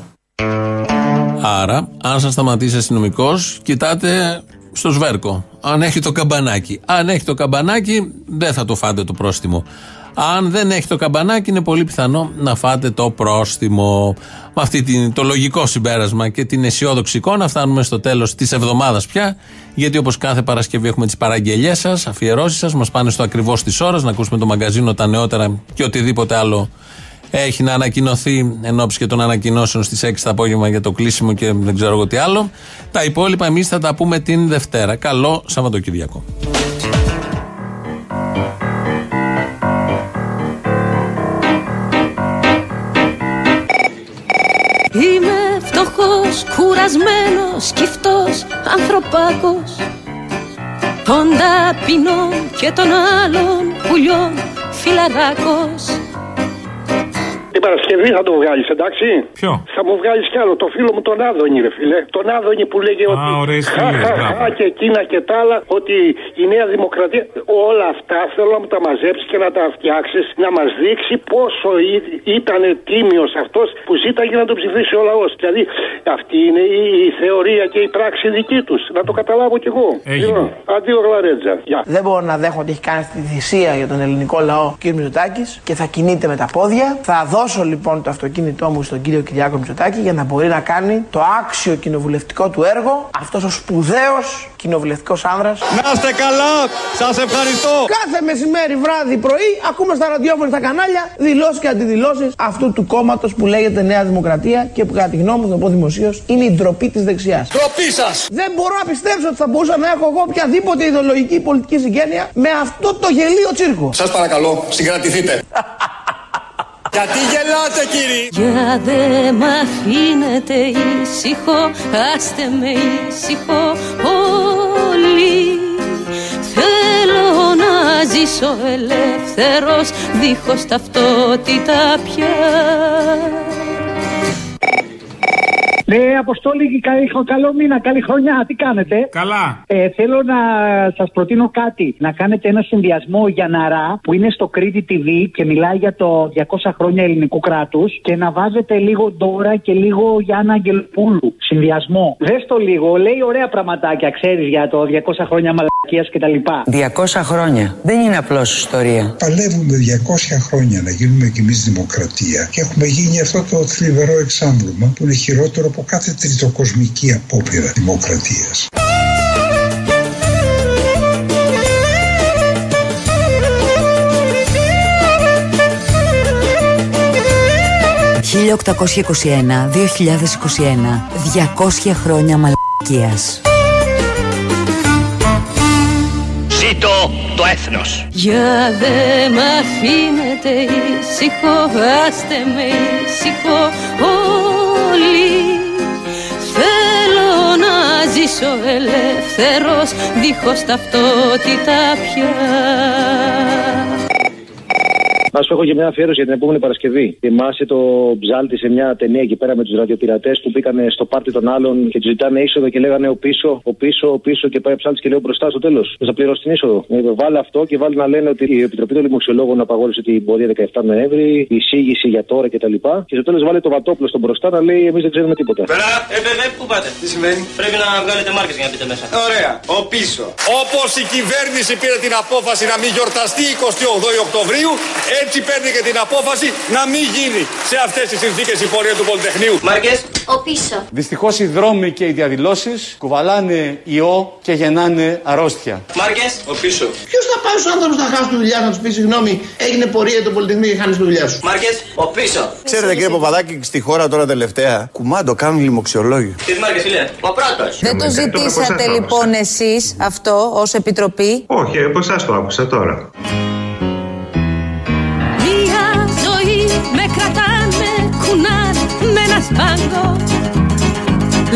Άρα, αν σας σταματήσει αστυνομικός, κοιτάτε στο σβέρκο. Αν έχει το καμπανάκι. Αν έχει το καμπανάκι, δεν θα το φάτε το πρόστιμο. Αν δεν έχει το καμπανάκι, είναι πολύ πιθανό να φάτε το πρόστιμο. Με αυτή την, το λογικό συμπέρασμα και την αισιόδοξη εικόνα, φτάνουμε στο τέλος της εβδομάδας πια. Γιατί όπως κάθε Παρασκευή έχουμε τις παραγγελίε σας, αφιερώσεις σας, μας πάνε στο ακριβώς της ώρας να ακούσουμε το μαγκαζίνο, τα νεότερα και οτιδήποτε άλλο έχει να ανακοινωθεί εν ώψη και των ανακοινώσεων στις 6 το απόγευμα για το κλείσιμο και δεν ξέρω εγώ τι άλλο. Τα υπόλοιπα εμείς θα τα πούμε την Δευτέρα. Καλό Σαββατοκύριακο. Είμαι φτωχός, κουρασμένος, σκυφτός, ανθρωπάκος Των ταπεινών και των άλλων πουλιών φιλαράκος Την Παρασκευή θα το βγάλεις, εντάξει; Ποιο; Θα μου βγάλεις κι άλλο. Το φίλο μου τον Άδωνη, ρε φίλε. Τον Άδωνη που λέγε ότι. ωραίες χα, φίλες, χα, μπράβο. χα, και εκείνα και τα άλλα. Ότι η Νέα Δημοκρατία. Όλα αυτά θέλω να μου τα μαζέψεις και να τα φτιάξεις. Να μας δείξει πόσο ήταν τίμιος αυτός που ζήταγε να τον ψηφίσει ο λαός. Δηλαδή αυτή είναι η, η θεωρία και η πράξη δική τους. Να το καταλάβω κι εγώ. Έγινε. Λοιπόν, Αντίο γλαρέτζα. Γεια. Δεν μπορώ να δέχω ότι έχει κάνει αυτή τη θυσία για τον ελληνικό λαό ο κ. Μητσοτάκης και θα κινείται με τα πόδια. Θα δώσω λοιπόν το αυτοκίνητό μου στον κύριο Κυριάκο Μητσοτάκη για να μπορεί να κάνει το άξιο κοινοβουλευτικό του έργο αυτός ο σπουδαίος κοινοβουλευτικός άνδρας. Να είστε καλά, σας ευχαριστώ. Κάθε μεσημέρι, βράδυ, πρωί ακούμε στα ραδιόφωνα στα κανάλια δηλώσεις και αντιδηλώσεις αυτού του κόμματος που λέγεται Νέα Δημοκρατία και που κατά τη γνώμη μου, θα το πω δημοσίως, είναι η ντροπή της δεξιάς. Ντροπή σας. Δεν μπορώ να πιστέψω ότι θα μπορούσα να έχω εγώ οποιαδήποτε ιδεολογική ή πολιτική συγγένεια με αυτό το γελίο τσίρκο. Σας παρακαλώ, συγκρατηθείτε. <laughs> Γιατί γελάτε κύριοι. Για δε μ' αφήνετε ήσυχο, άστε με ήσυχο όλοι Θέλω να ζήσω ελεύθερος δίχως ταυτότητα πια Ναι, Αποστόλη, καλή- καλό μήνα, καλή χρονιά. Τι κάνετε; Καλά. Ε, θέλω να σας προτείνω κάτι. Να κάνετε ένα συνδυασμό για ναρά που είναι στο Κρήτη TV και μιλάει για το 200 χρόνια ελληνικού κράτους και να βάζετε λίγο Ντόρα και λίγο Γιάννα Αγγελοπούλου. Συνδυασμό. Δες το λίγο, λέει ωραία πραγματάκια, ξέρεις για το 200 χρόνια μαλακίας κτλ. 200 χρόνια. Δεν είναι απλώ ιστορία. Παλεύουμε 200 χρόνια να γίνουμε κι εμείς δημοκρατία και έχουμε γίνει αυτό το θλιβερό εξάμβλωμα που είναι χειρότερο από κάθε τριτοκοσμική απόπειρα δημοκρατίας. «1821-2021. 200 χρόνια μαλακίας». Ζήτω το έθνος Για δε μ' αφήνετε ήσυχο Άστε με ήσυχο ζήσω ελεύθερος Δίχως ταυτότητα πια Α σου έχω και μια αφιέρωση για την επόμενη Παρασκευή. Θυμάσαι το ψάλτη σε μια ταινία εκεί πέρα με τους ραδιοπειρατές που μπήκαν στο πάρτι των άλλων και τους ζητάνε είσοδο και λέγανε ο πίσω, ο πίσω, ο πίσω και πάει ο ψάλτης και λέει ο μπροστά στο τέλος. Θα πληρώσει την είσοδο. Ε, Βάλε αυτό και βάλε να λένε ότι η Επιτροπή των Λιμοξιολόγων απαγόρευσε την πορεία 17 Νοέμβρη, η εισήγηση για τώρα κτλ. Και, και στο τέλος βάλε το βατόπλο στον μπροστά να λέει εμείς δεν ξέρουμε τίποτα. Πέρα, ε, βέβαια, πού πάτε; Τι σημαίνει; Πρέπει να βγάλετε μάρκες για να μπείτε μέσα. Ωραία. Ο πίσω. Όπως η κυβέρνηση πήρε την απόφαση να μην γιορταστεί 28 Οκτωβρίου, έτσι παίρνει και την απόφαση να μην γίνει σε αυτές τις συνθήκες η πορεία του Πολυτεχνείου. Μάρκες. Ο πίσω Δυστυχώς οι δρόμοι και οι διαδηλώσεις κουβαλάνε ιό και γεννάνε αρρώστια. Μάρκες. Ο πίσω. Ποιος θα πάει στους άνθρωπου να χάσουν τη δουλειά να τους πεις συγγνώμη, έγινε πορεία το Πολυτεχνείο και χάνεις τη δουλειά σου; Μάρκες. Ο πίσω. Ξέρετε κύριε Παπαδάκη, στη χώρα τώρα τελευταία κουμάντο κάνουν λοιμοξιολόγοι. Τι μάρκες φίλε. Ο πρώτο. Δεν το ζητήσατε λοιπόν εσείς αυτό ως Επιτροπή; Όχι, από εσά το άκουσα τώρα.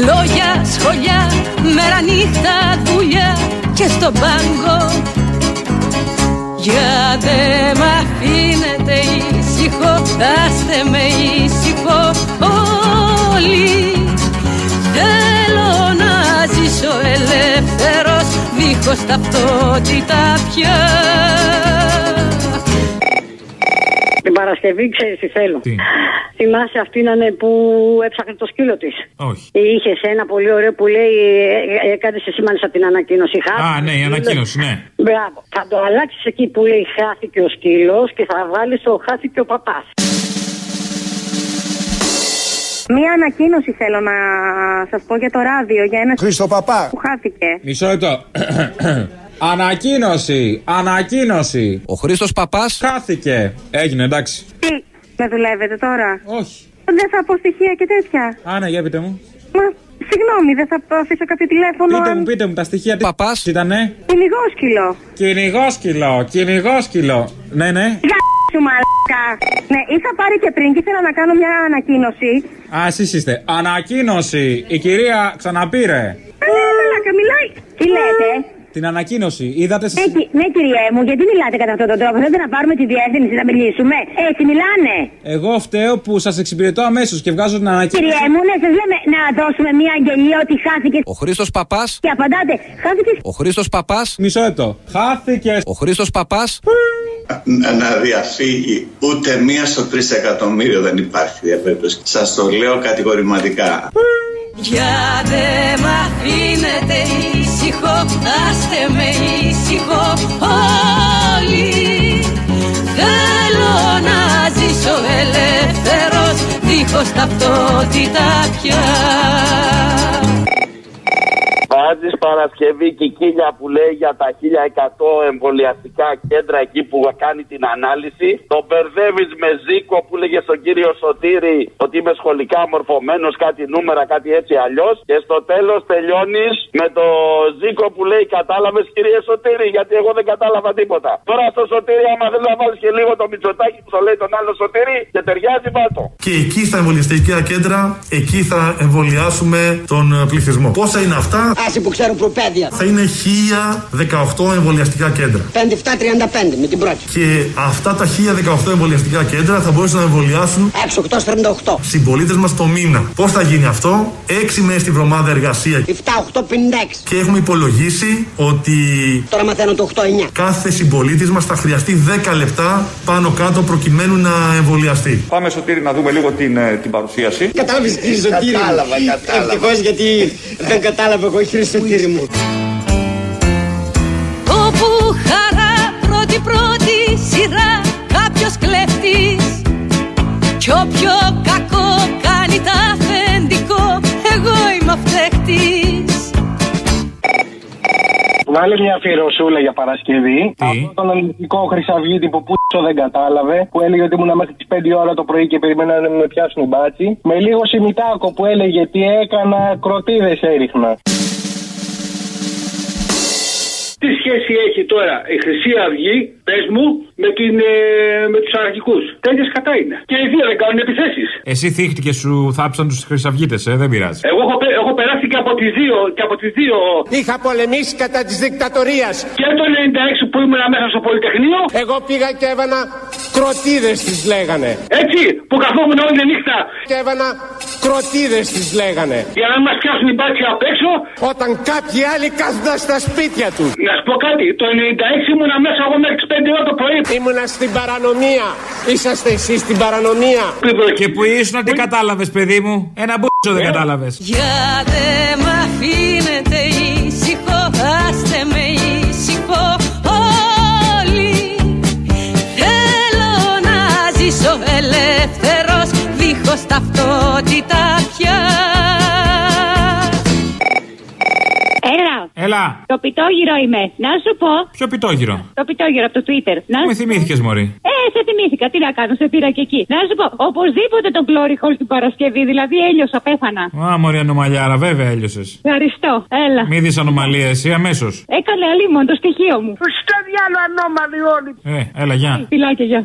Λόγια, σχολιά, μέρα νύχτα δουλειά και στον πάγκο. Για δε μ' αφήνετε ήσυχο, άστε με ήσυχο όλοι. Θέλω να ζήσω ελεύθερος δίχως ταυτότητα πια. Την Παρασκευή ξέρεις τι θέλω. Τι; Θυμάσαι αυτήν είναι που έψαχνε το σκύλο της; Όχι. Είχες ένα πολύ ωραίο που λέει. Ε, ε, κάτι σε σήμανε από την ανακοίνωση. Α, ναι, η ανακοίνωση, ναι. Μπράβο. Θα το αλλάξεις εκεί που λέει χάθηκε ο σκύλος και θα βάλεις το χάθηκε ο παπάς. Μία ανακοίνωση θέλω να σας πω για το ράδιο. Για ένα Χρήστο Παπά. που χάθηκε. Μισό λεπτό. Ανακοίνωση! Ανακοίνωση! Ο Χρήστος Παπάς. Χάθηκε! Έγινε, εντάξει. Τι, με δουλεύετε τώρα; Όχι. Δεν θα πω στοιχεία και τέτοια. Α, ναι, για πείτε μου. Μα, συγγνώμη, δεν θα αφήσω κάποιο τηλέφωνο. Πείτε αν- μου, πείτε μου τα στοιχεία. Παπάς. Ήτανε; Κυνηγόσκυλο. Κυνηγόσκυλο, κυνηγόσκυλο. Ναι, ναι. Για σου μαλάκα. Ναι, είχα πάρει και πριν και ήθελα να κάνω μια ανακοίνωση. Α, εσείς είστε. Ανακοίνωση. Η κυρία ξαναπήρε. Α, ναι, μαλάκα, μιλάει. Τι λέτε; Την ανακοίνωση. Είδατε Ναι, κυ- ναι, κυριέ μου, γιατί μιλάτε κατά αυτόν τον τρόπο; Θέλετε να πάρουμε τη διεύθυνση να μιλήσουμε; Έτσι μιλάνε. Εγώ φταίω που σας εξυπηρετώ αμέσως και βγάζω την ανακοίνωση. Κυριέ μου, ναι, σας λέμε να δώσουμε μια αγγελία ότι χάθηκε. Ο Χρήστος Παπάς. Και απαντάτε, χάθηκε. Ο Χρήστος Παπάς. Μισό λεπτό. Χάθηκε. Ο Χρήστος Παπάς. να, να διαφύγει ούτε μία στο τρεις εκατομμύριο δεν υπάρχει διαπέρπτωση. Σας το λέω κατηγορηματικά. Για δε μ' αφήνετε ήσυχο, άστε με ήσυχο όλοι. Θέλω να ζήσω ελεύθερος, δίχως ταυτότητα πια Βάζει Παρασκευή Κικίλια που λέει για τα 1100 εμβολιαστικά κέντρα εκεί που κάνει την ανάλυση. Το μπερδεύεις με Ζήκο που λέγε στον κύριο Σωτήρη ότι είμαι σχολικά μορφωμένος, κάτι νούμερα, κάτι έτσι αλλιώς. Και στο τέλος τελειώνεις με το Ζήκο που λέει Κατάλαβες κύριε Σωτήρη, γιατί εγώ δεν κατάλαβα τίποτα. Τώρα στο Σωτήρη, άμα δεν να βάλεις και λίγο το μυτσοτάκι που το λέει τον άλλο Σωτήρη και ταιριάζει πάτο. Και εκεί στα εμβολιαστικά κέντρα, εκεί θα εμβολιάσουμε τον ε, πληθυσμό. Πόσα είναι αυτά, Άσε που ξέρουν προπαίδεια. Θα είναι 1018 εμβολιαστικά κέντρα. 57-35 με την πρώτη. Και αυτά τα 1018 εμβολιαστικά κέντρα θα μπορούσαν να εμβολιάσουν 6-8-48. συμπολίτες μας το μήνα. Πώς θα γίνει αυτό, 6 μέρες τη βδομάδα εργασία. 7-8-56. Και έχουμε υπολογίσει ότι Τώρα μαθαίνω το 8-9. κάθε συμπολίτης μας θα χρειαστεί 10 λεπτά πάνω κάτω προκειμένου να εμβολιαστεί. Πάμε Σωτήρη να δούμε λίγο την, ε, την παρουσίαση. Κατάλαβες κύριε Σωτήρη. Κατάλαβα, κατάλαβα. Ευτυχώς γιατί δεν κατάλαβα εγώ κύριε Σωτήρη μου. Όπου χαρά πρώτη πρώτη σειρά κάποιος κλέφτης Κι όποιο κακό κάνει τα αφεντικό εγώ είμαι ο φταίχτης Βάλε μια αφιερωσούλα για Παρασκευή. Αυτό τον ελληνικό Χρυσαυγίτη που πούσο δεν κατάλαβε. Που έλεγε ότι ήμουν μέχρι τις 5 ώρα το πρωί και περιμέναν να με πιάσουν μπάτσι. Με λίγο σιμιτάκο που έλεγε τι έκανα, κροτίδες έριχνα. Τι σχέση έχει τώρα η Χρυσή Αυγή, πες μου, με, την, ε, με τους αρχικούς; Τέτοιες κατά είναι. Και οι δύο δεν κάνουν επιθέσεις. Εσύ θύχτηκε σου θάψαν τους χρυσαυγίτες, ε, δεν πειράζει. Εγώ έχω, πε- έχω περάσει και από τις δύο. Και από τις δύο Είχα πολεμήσει κατά της δικτατορίας. και το 96 που ήμουν μέσα στο Πολυτεχνείο. Εγώ πήγα και έβανα κροτίδες τις λέγανε. Έτσι, που καθόμουν όλη τη νύχτα. Και έβανα κροτίδες τις λέγανε. Για να μας πιάσουν οι μπάτσοι απ' έξω. Όταν κάποιοι άλλοι κάθονταν στα σπίτια τους. Να σου πω κάτι, το 96 ήμουνα μέσα εγώ μέχρι τις 5 ώρα το πρωί. Ήμουνα στην παρανομία. Είσαστε εσείς στην παρανομία. Και που ήσουν, τι κατάλαβες, παιδί μου; Ένα μπούτσο δεν κατάλαβες. Για δε μ' αφήνετε ήσυχο, άστε με ήσυχο όλοι Θέλω να ζήσω ελεύθερος, δίχως ταυτότητα πια Έλα. Έλα. Το πιτόγυρο είμαι. Να σου πω. Ποιο πιτόγυρο; Το πιτόγυρο από το Twitter. Να Πού με σου- θυμήθηκες, Μωρή; Ε, σε θυμήθηκα. Τι να κάνω, σε πήρα και εκεί. Να σου πω, οπωσδήποτε τον Glory Hall την Παρασκευή. Δηλαδή έλειωσα, πέθανα. Α, Μωρή ανομαλιάρα, βέβαια έλειωσες. Ευχαριστώ. Έλα. Μη δεις ανομαλία, εσύ αμέσως. Έκανε αλίμον το στοιχείο μου. Στο διάλο ανώμαλοι όλοι. Ε, έλα, γεια. Φιλάκια, γεια.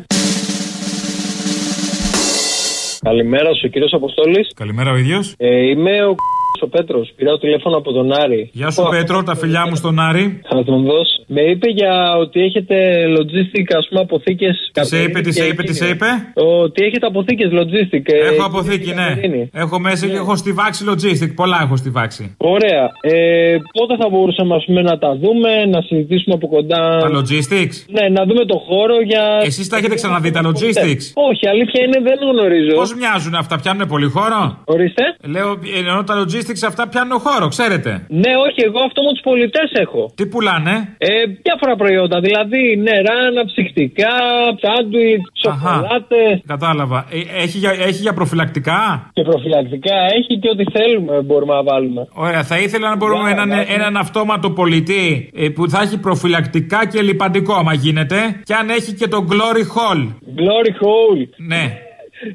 Καλημέρα σου, κύριος Αποστόλης. Καλημέρα ο ίδιος. Ε, είμαι ο ο Πέτρος. Πήρα τηλέφωνο από τον Άρη. Γεια σου, Πέτρο, τα φιλιά μου στον Άρη. Θα τον δώσω. Με είπε για ότι έχετε logistic, ας πούμε, αποθήκες. Τι σε είπε, τι σε είπε, τι σε είπε; Ότι έχετε αποθήκες logistic. ε, Έχω στην αποθήκη, ναι. Κατερίνη. Έχω μέσα και έχω στη βάξη logistic. Πολλά έχω στη βάξη. Ωραία. Ε, πότε θα μπορούσαμε ας πούμε, να τα δούμε, να συζητήσουμε από κοντά; Τα logistics; Ναι, να δούμε το χώρο για. Εσείς τα έχετε ξαναδεί τα logistics; Όχι, αλήθεια είναι δεν γνωρίζω. Πώς μοιάζουν αυτά, πιάνουν πολύ χώρο; Ορίστε. Λέω, ενώ τα logistics αυτά πιάνουν χώρο, ξέρετε. Ναι, όχι, εγώ αυτό με τους πολιτές έχω. Τι πουλάνε; Ε, διάφορα προϊόντα, δηλαδή νερά, αναψυκτικά, σάντουιτς, σοκολάτες. Κατάλαβα. Ε, έχει, για, έχει για προφυλακτικά; Και προφυλακτικά έχει και ό,τι θέλουμε μπορούμε να βάλουμε. Ωραία, θα ήθελα να μπορούμε έναν, έναν αυτόματο πολιτή ε, που θα έχει προφυλακτικά και λιπαντικό, άμα γίνεται. Και αν έχει και το Glory Hall. Glory Hole. Ναι.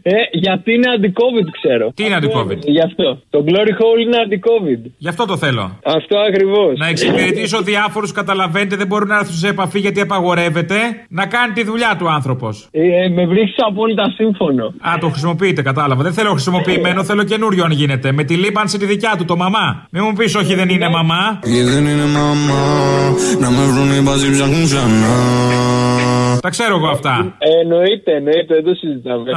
Ε, γιατί είναι αντι-COVID, ξέρω. Τι είναι αντι-COVID? Γι' αυτό. Το Glory Hole είναι αντι-COVID. Γι' αυτό το θέλω. Αυτό ακριβώς. Να εξυπηρετήσω διάφορους, καταλαβαίνετε, δεν μπορούν να έρθουν σε επαφή γιατί απαγορεύεται. Να κάνει τη δουλειά του άνθρωπος. Ε, με βρίσκεις απόλυτα σύμφωνο. Α, το χρησιμοποιείτε, κατάλαβα. Δεν θέλω χρησιμοποιημένο, θέλω καινούριο αν γίνεται. Με τη λίπανση τη δικιά του, το μαμά. Μην μου πεις, όχι, δεν είναι μαμά. Και δεν είναι μαμά Να με βρουν οι μπάζοι ψάχνουν ξανά Τα ξέρω εγώ αυτά. Ε, εννοείται, εννοείται, δεν το συζητάμε.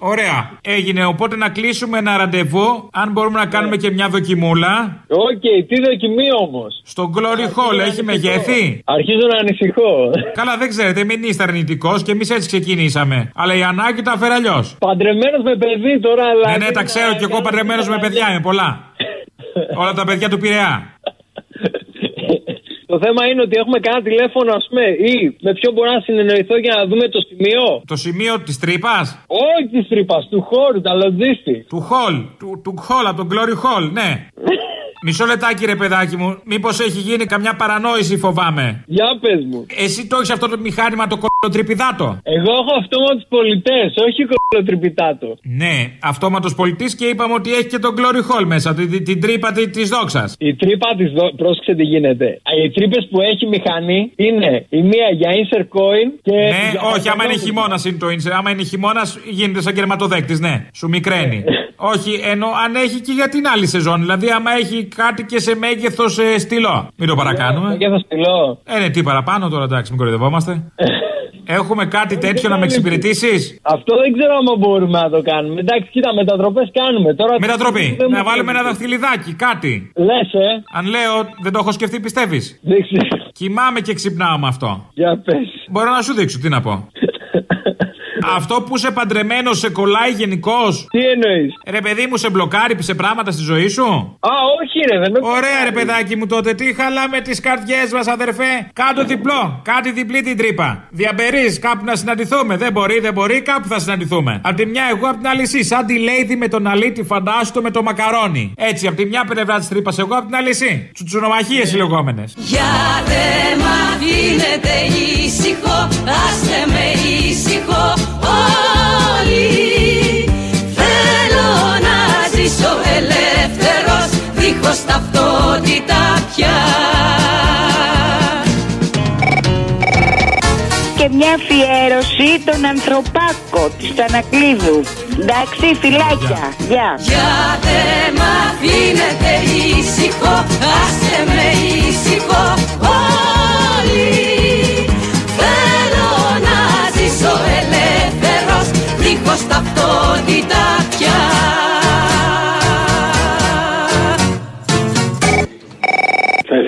Ωραία. Έγινε. Οπότε να κλείσουμε ένα ραντεβού. Αν μπορούμε να κάνουμε και μια δοκιμούλα. Οκ, τι δοκιμή όμως; Στο glory hole έχει μεγέθη; Αρχίζω να ανησυχώ. Καλά, δεν ξέρετε, μην είστε αρνητικός και εμείς έτσι ξεκινήσαμε. Αλλά η ανάγκη τα φέρει αλλιώς. Παντρεμένος με παιδί τώρα, αλλά. Ναι, ναι, τα ξέρω κι εγώ παντρεμένος με παιδιά είμαι πολλά. <laughs> Όλα τα παιδιά του Πειραιά. Το θέμα είναι ότι έχουμε κανένα τηλέφωνο, ας πούμε, ή με ποιο μπορώ να συνεννοηθώ για να δούμε το σημείο. Το σημείο της τρύπας; Όχι της τρύπας, του χώρου, τα logistics. Του hall, του, του hall, από τον Glory Hall, ναι. <laughs> Μισό λεπτάκι ρε παιδάκι μου, μήπως έχει γίνει καμιά παρανόηση φοβάμαι. Για πες μου. Εσύ το έχεις αυτό το μηχάνημα το κολοτριπιδάτο. Εγώ έχω αυτόματου πολιτές, όχι κολοτριπιτάτο. Ναι, αυτόματος πολιτής και είπαμε ότι έχει και τον Glory Hall μέσα, την, την, την τρύπα τη δόξας. Η τρύπα της δόξα, πρόσεξε τι γίνεται. Οι τρύπες που έχει μηχανή είναι η μία για insert coin και. Ναι, όχι, άμα είναι χειμώνας είναι το insert. Άμα είναι χειμώνας γίνεται σαν κερματοδέκτης, ναι. Σου μικραίνει. όχι, ενώ αν έχει και για την άλλη σεζόν. Δηλαδή, άμα έχει κάτι και σε μέγεθος ε, στυλό. Μην το παρακάνουμε. Μέγεθος στυλό. Ε, ναι, τι παραπάνω τώρα, εντάξει, μην κοροϊδευόμαστε. <laughs> Έχουμε κάτι τέτοιο να με εξυπηρετήσεις; Αυτό δεν ξέρω αν μπορούμε να το κάνουμε. Εντάξει, κοίτα, μετατροπές κάνουμε. Τώρα Μετατροπή. δεν Να μου βάλουμε ένα φαίνεται. δαχτυλιδάκι, κάτι. Λες, ε. Αν λέω, δεν το έχω σκεφτεί, πιστεύεις; Δεν ξέρω. Κοιμάμαι και ξυπνάω με αυτό. Για πες. Μπορώ να σου δείξω, τι να πω. <laughs> Αυτό που είσαι παντρεμένος σε κολλάει γενικώς; Τι εννοείς; Ρε παιδί μου, σε μπλοκάρει σε πράγματα στη ζωή σου; Α, όχι, ρε, δεν με Ωραία, ρε παιδάκι μου τότε. Τι χαλάμε τις καρδιές μας, αδερφέ; Κάτω διπλό. Κάτι διπλή την τρύπα. Διαμπερείς κάπου να συναντηθούμε. Δεν μπορεί, δεν μπορεί, κάπου θα συναντηθούμε. Απ' τη μια εγώ, απ' την άλλη εσύ. Σαν τη Lady με τον αλήτη, φαντάστο με το μακαρόνι. Έτσι, απ' τη μια πλευρά της τρύπας εγώ, απ' την άλλη εσύ. Τσουτσουνομαχίες οι λεγόμενες. Για δε μ' αφήνετε ήσυχο, άστε με ήσυχο όλοι Θέλω να ζήσω ελεύθερος, δίχως ταυτότητα πια Και μια αφιέρωση των ανθρωπάκο της Τανακλείδου. Εντάξει, φυλάκια. Γεια. Για δε μ' αφήνετε ήσυχο, άστε με ήσυχο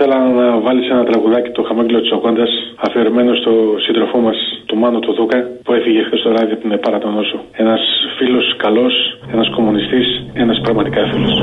ήθελα να βάλεις ένα τραγουδάκι το χαμόγελο της Οκόντα αφιερωμένο στο σύντροφό μας, τον Μάνο το Δούκα, που έφυγε χθες το ράδι από την Επάρα τον Όσο. Ένας φίλος καλός, ένας κομμουνιστής, ένας πραγματικά φίλος.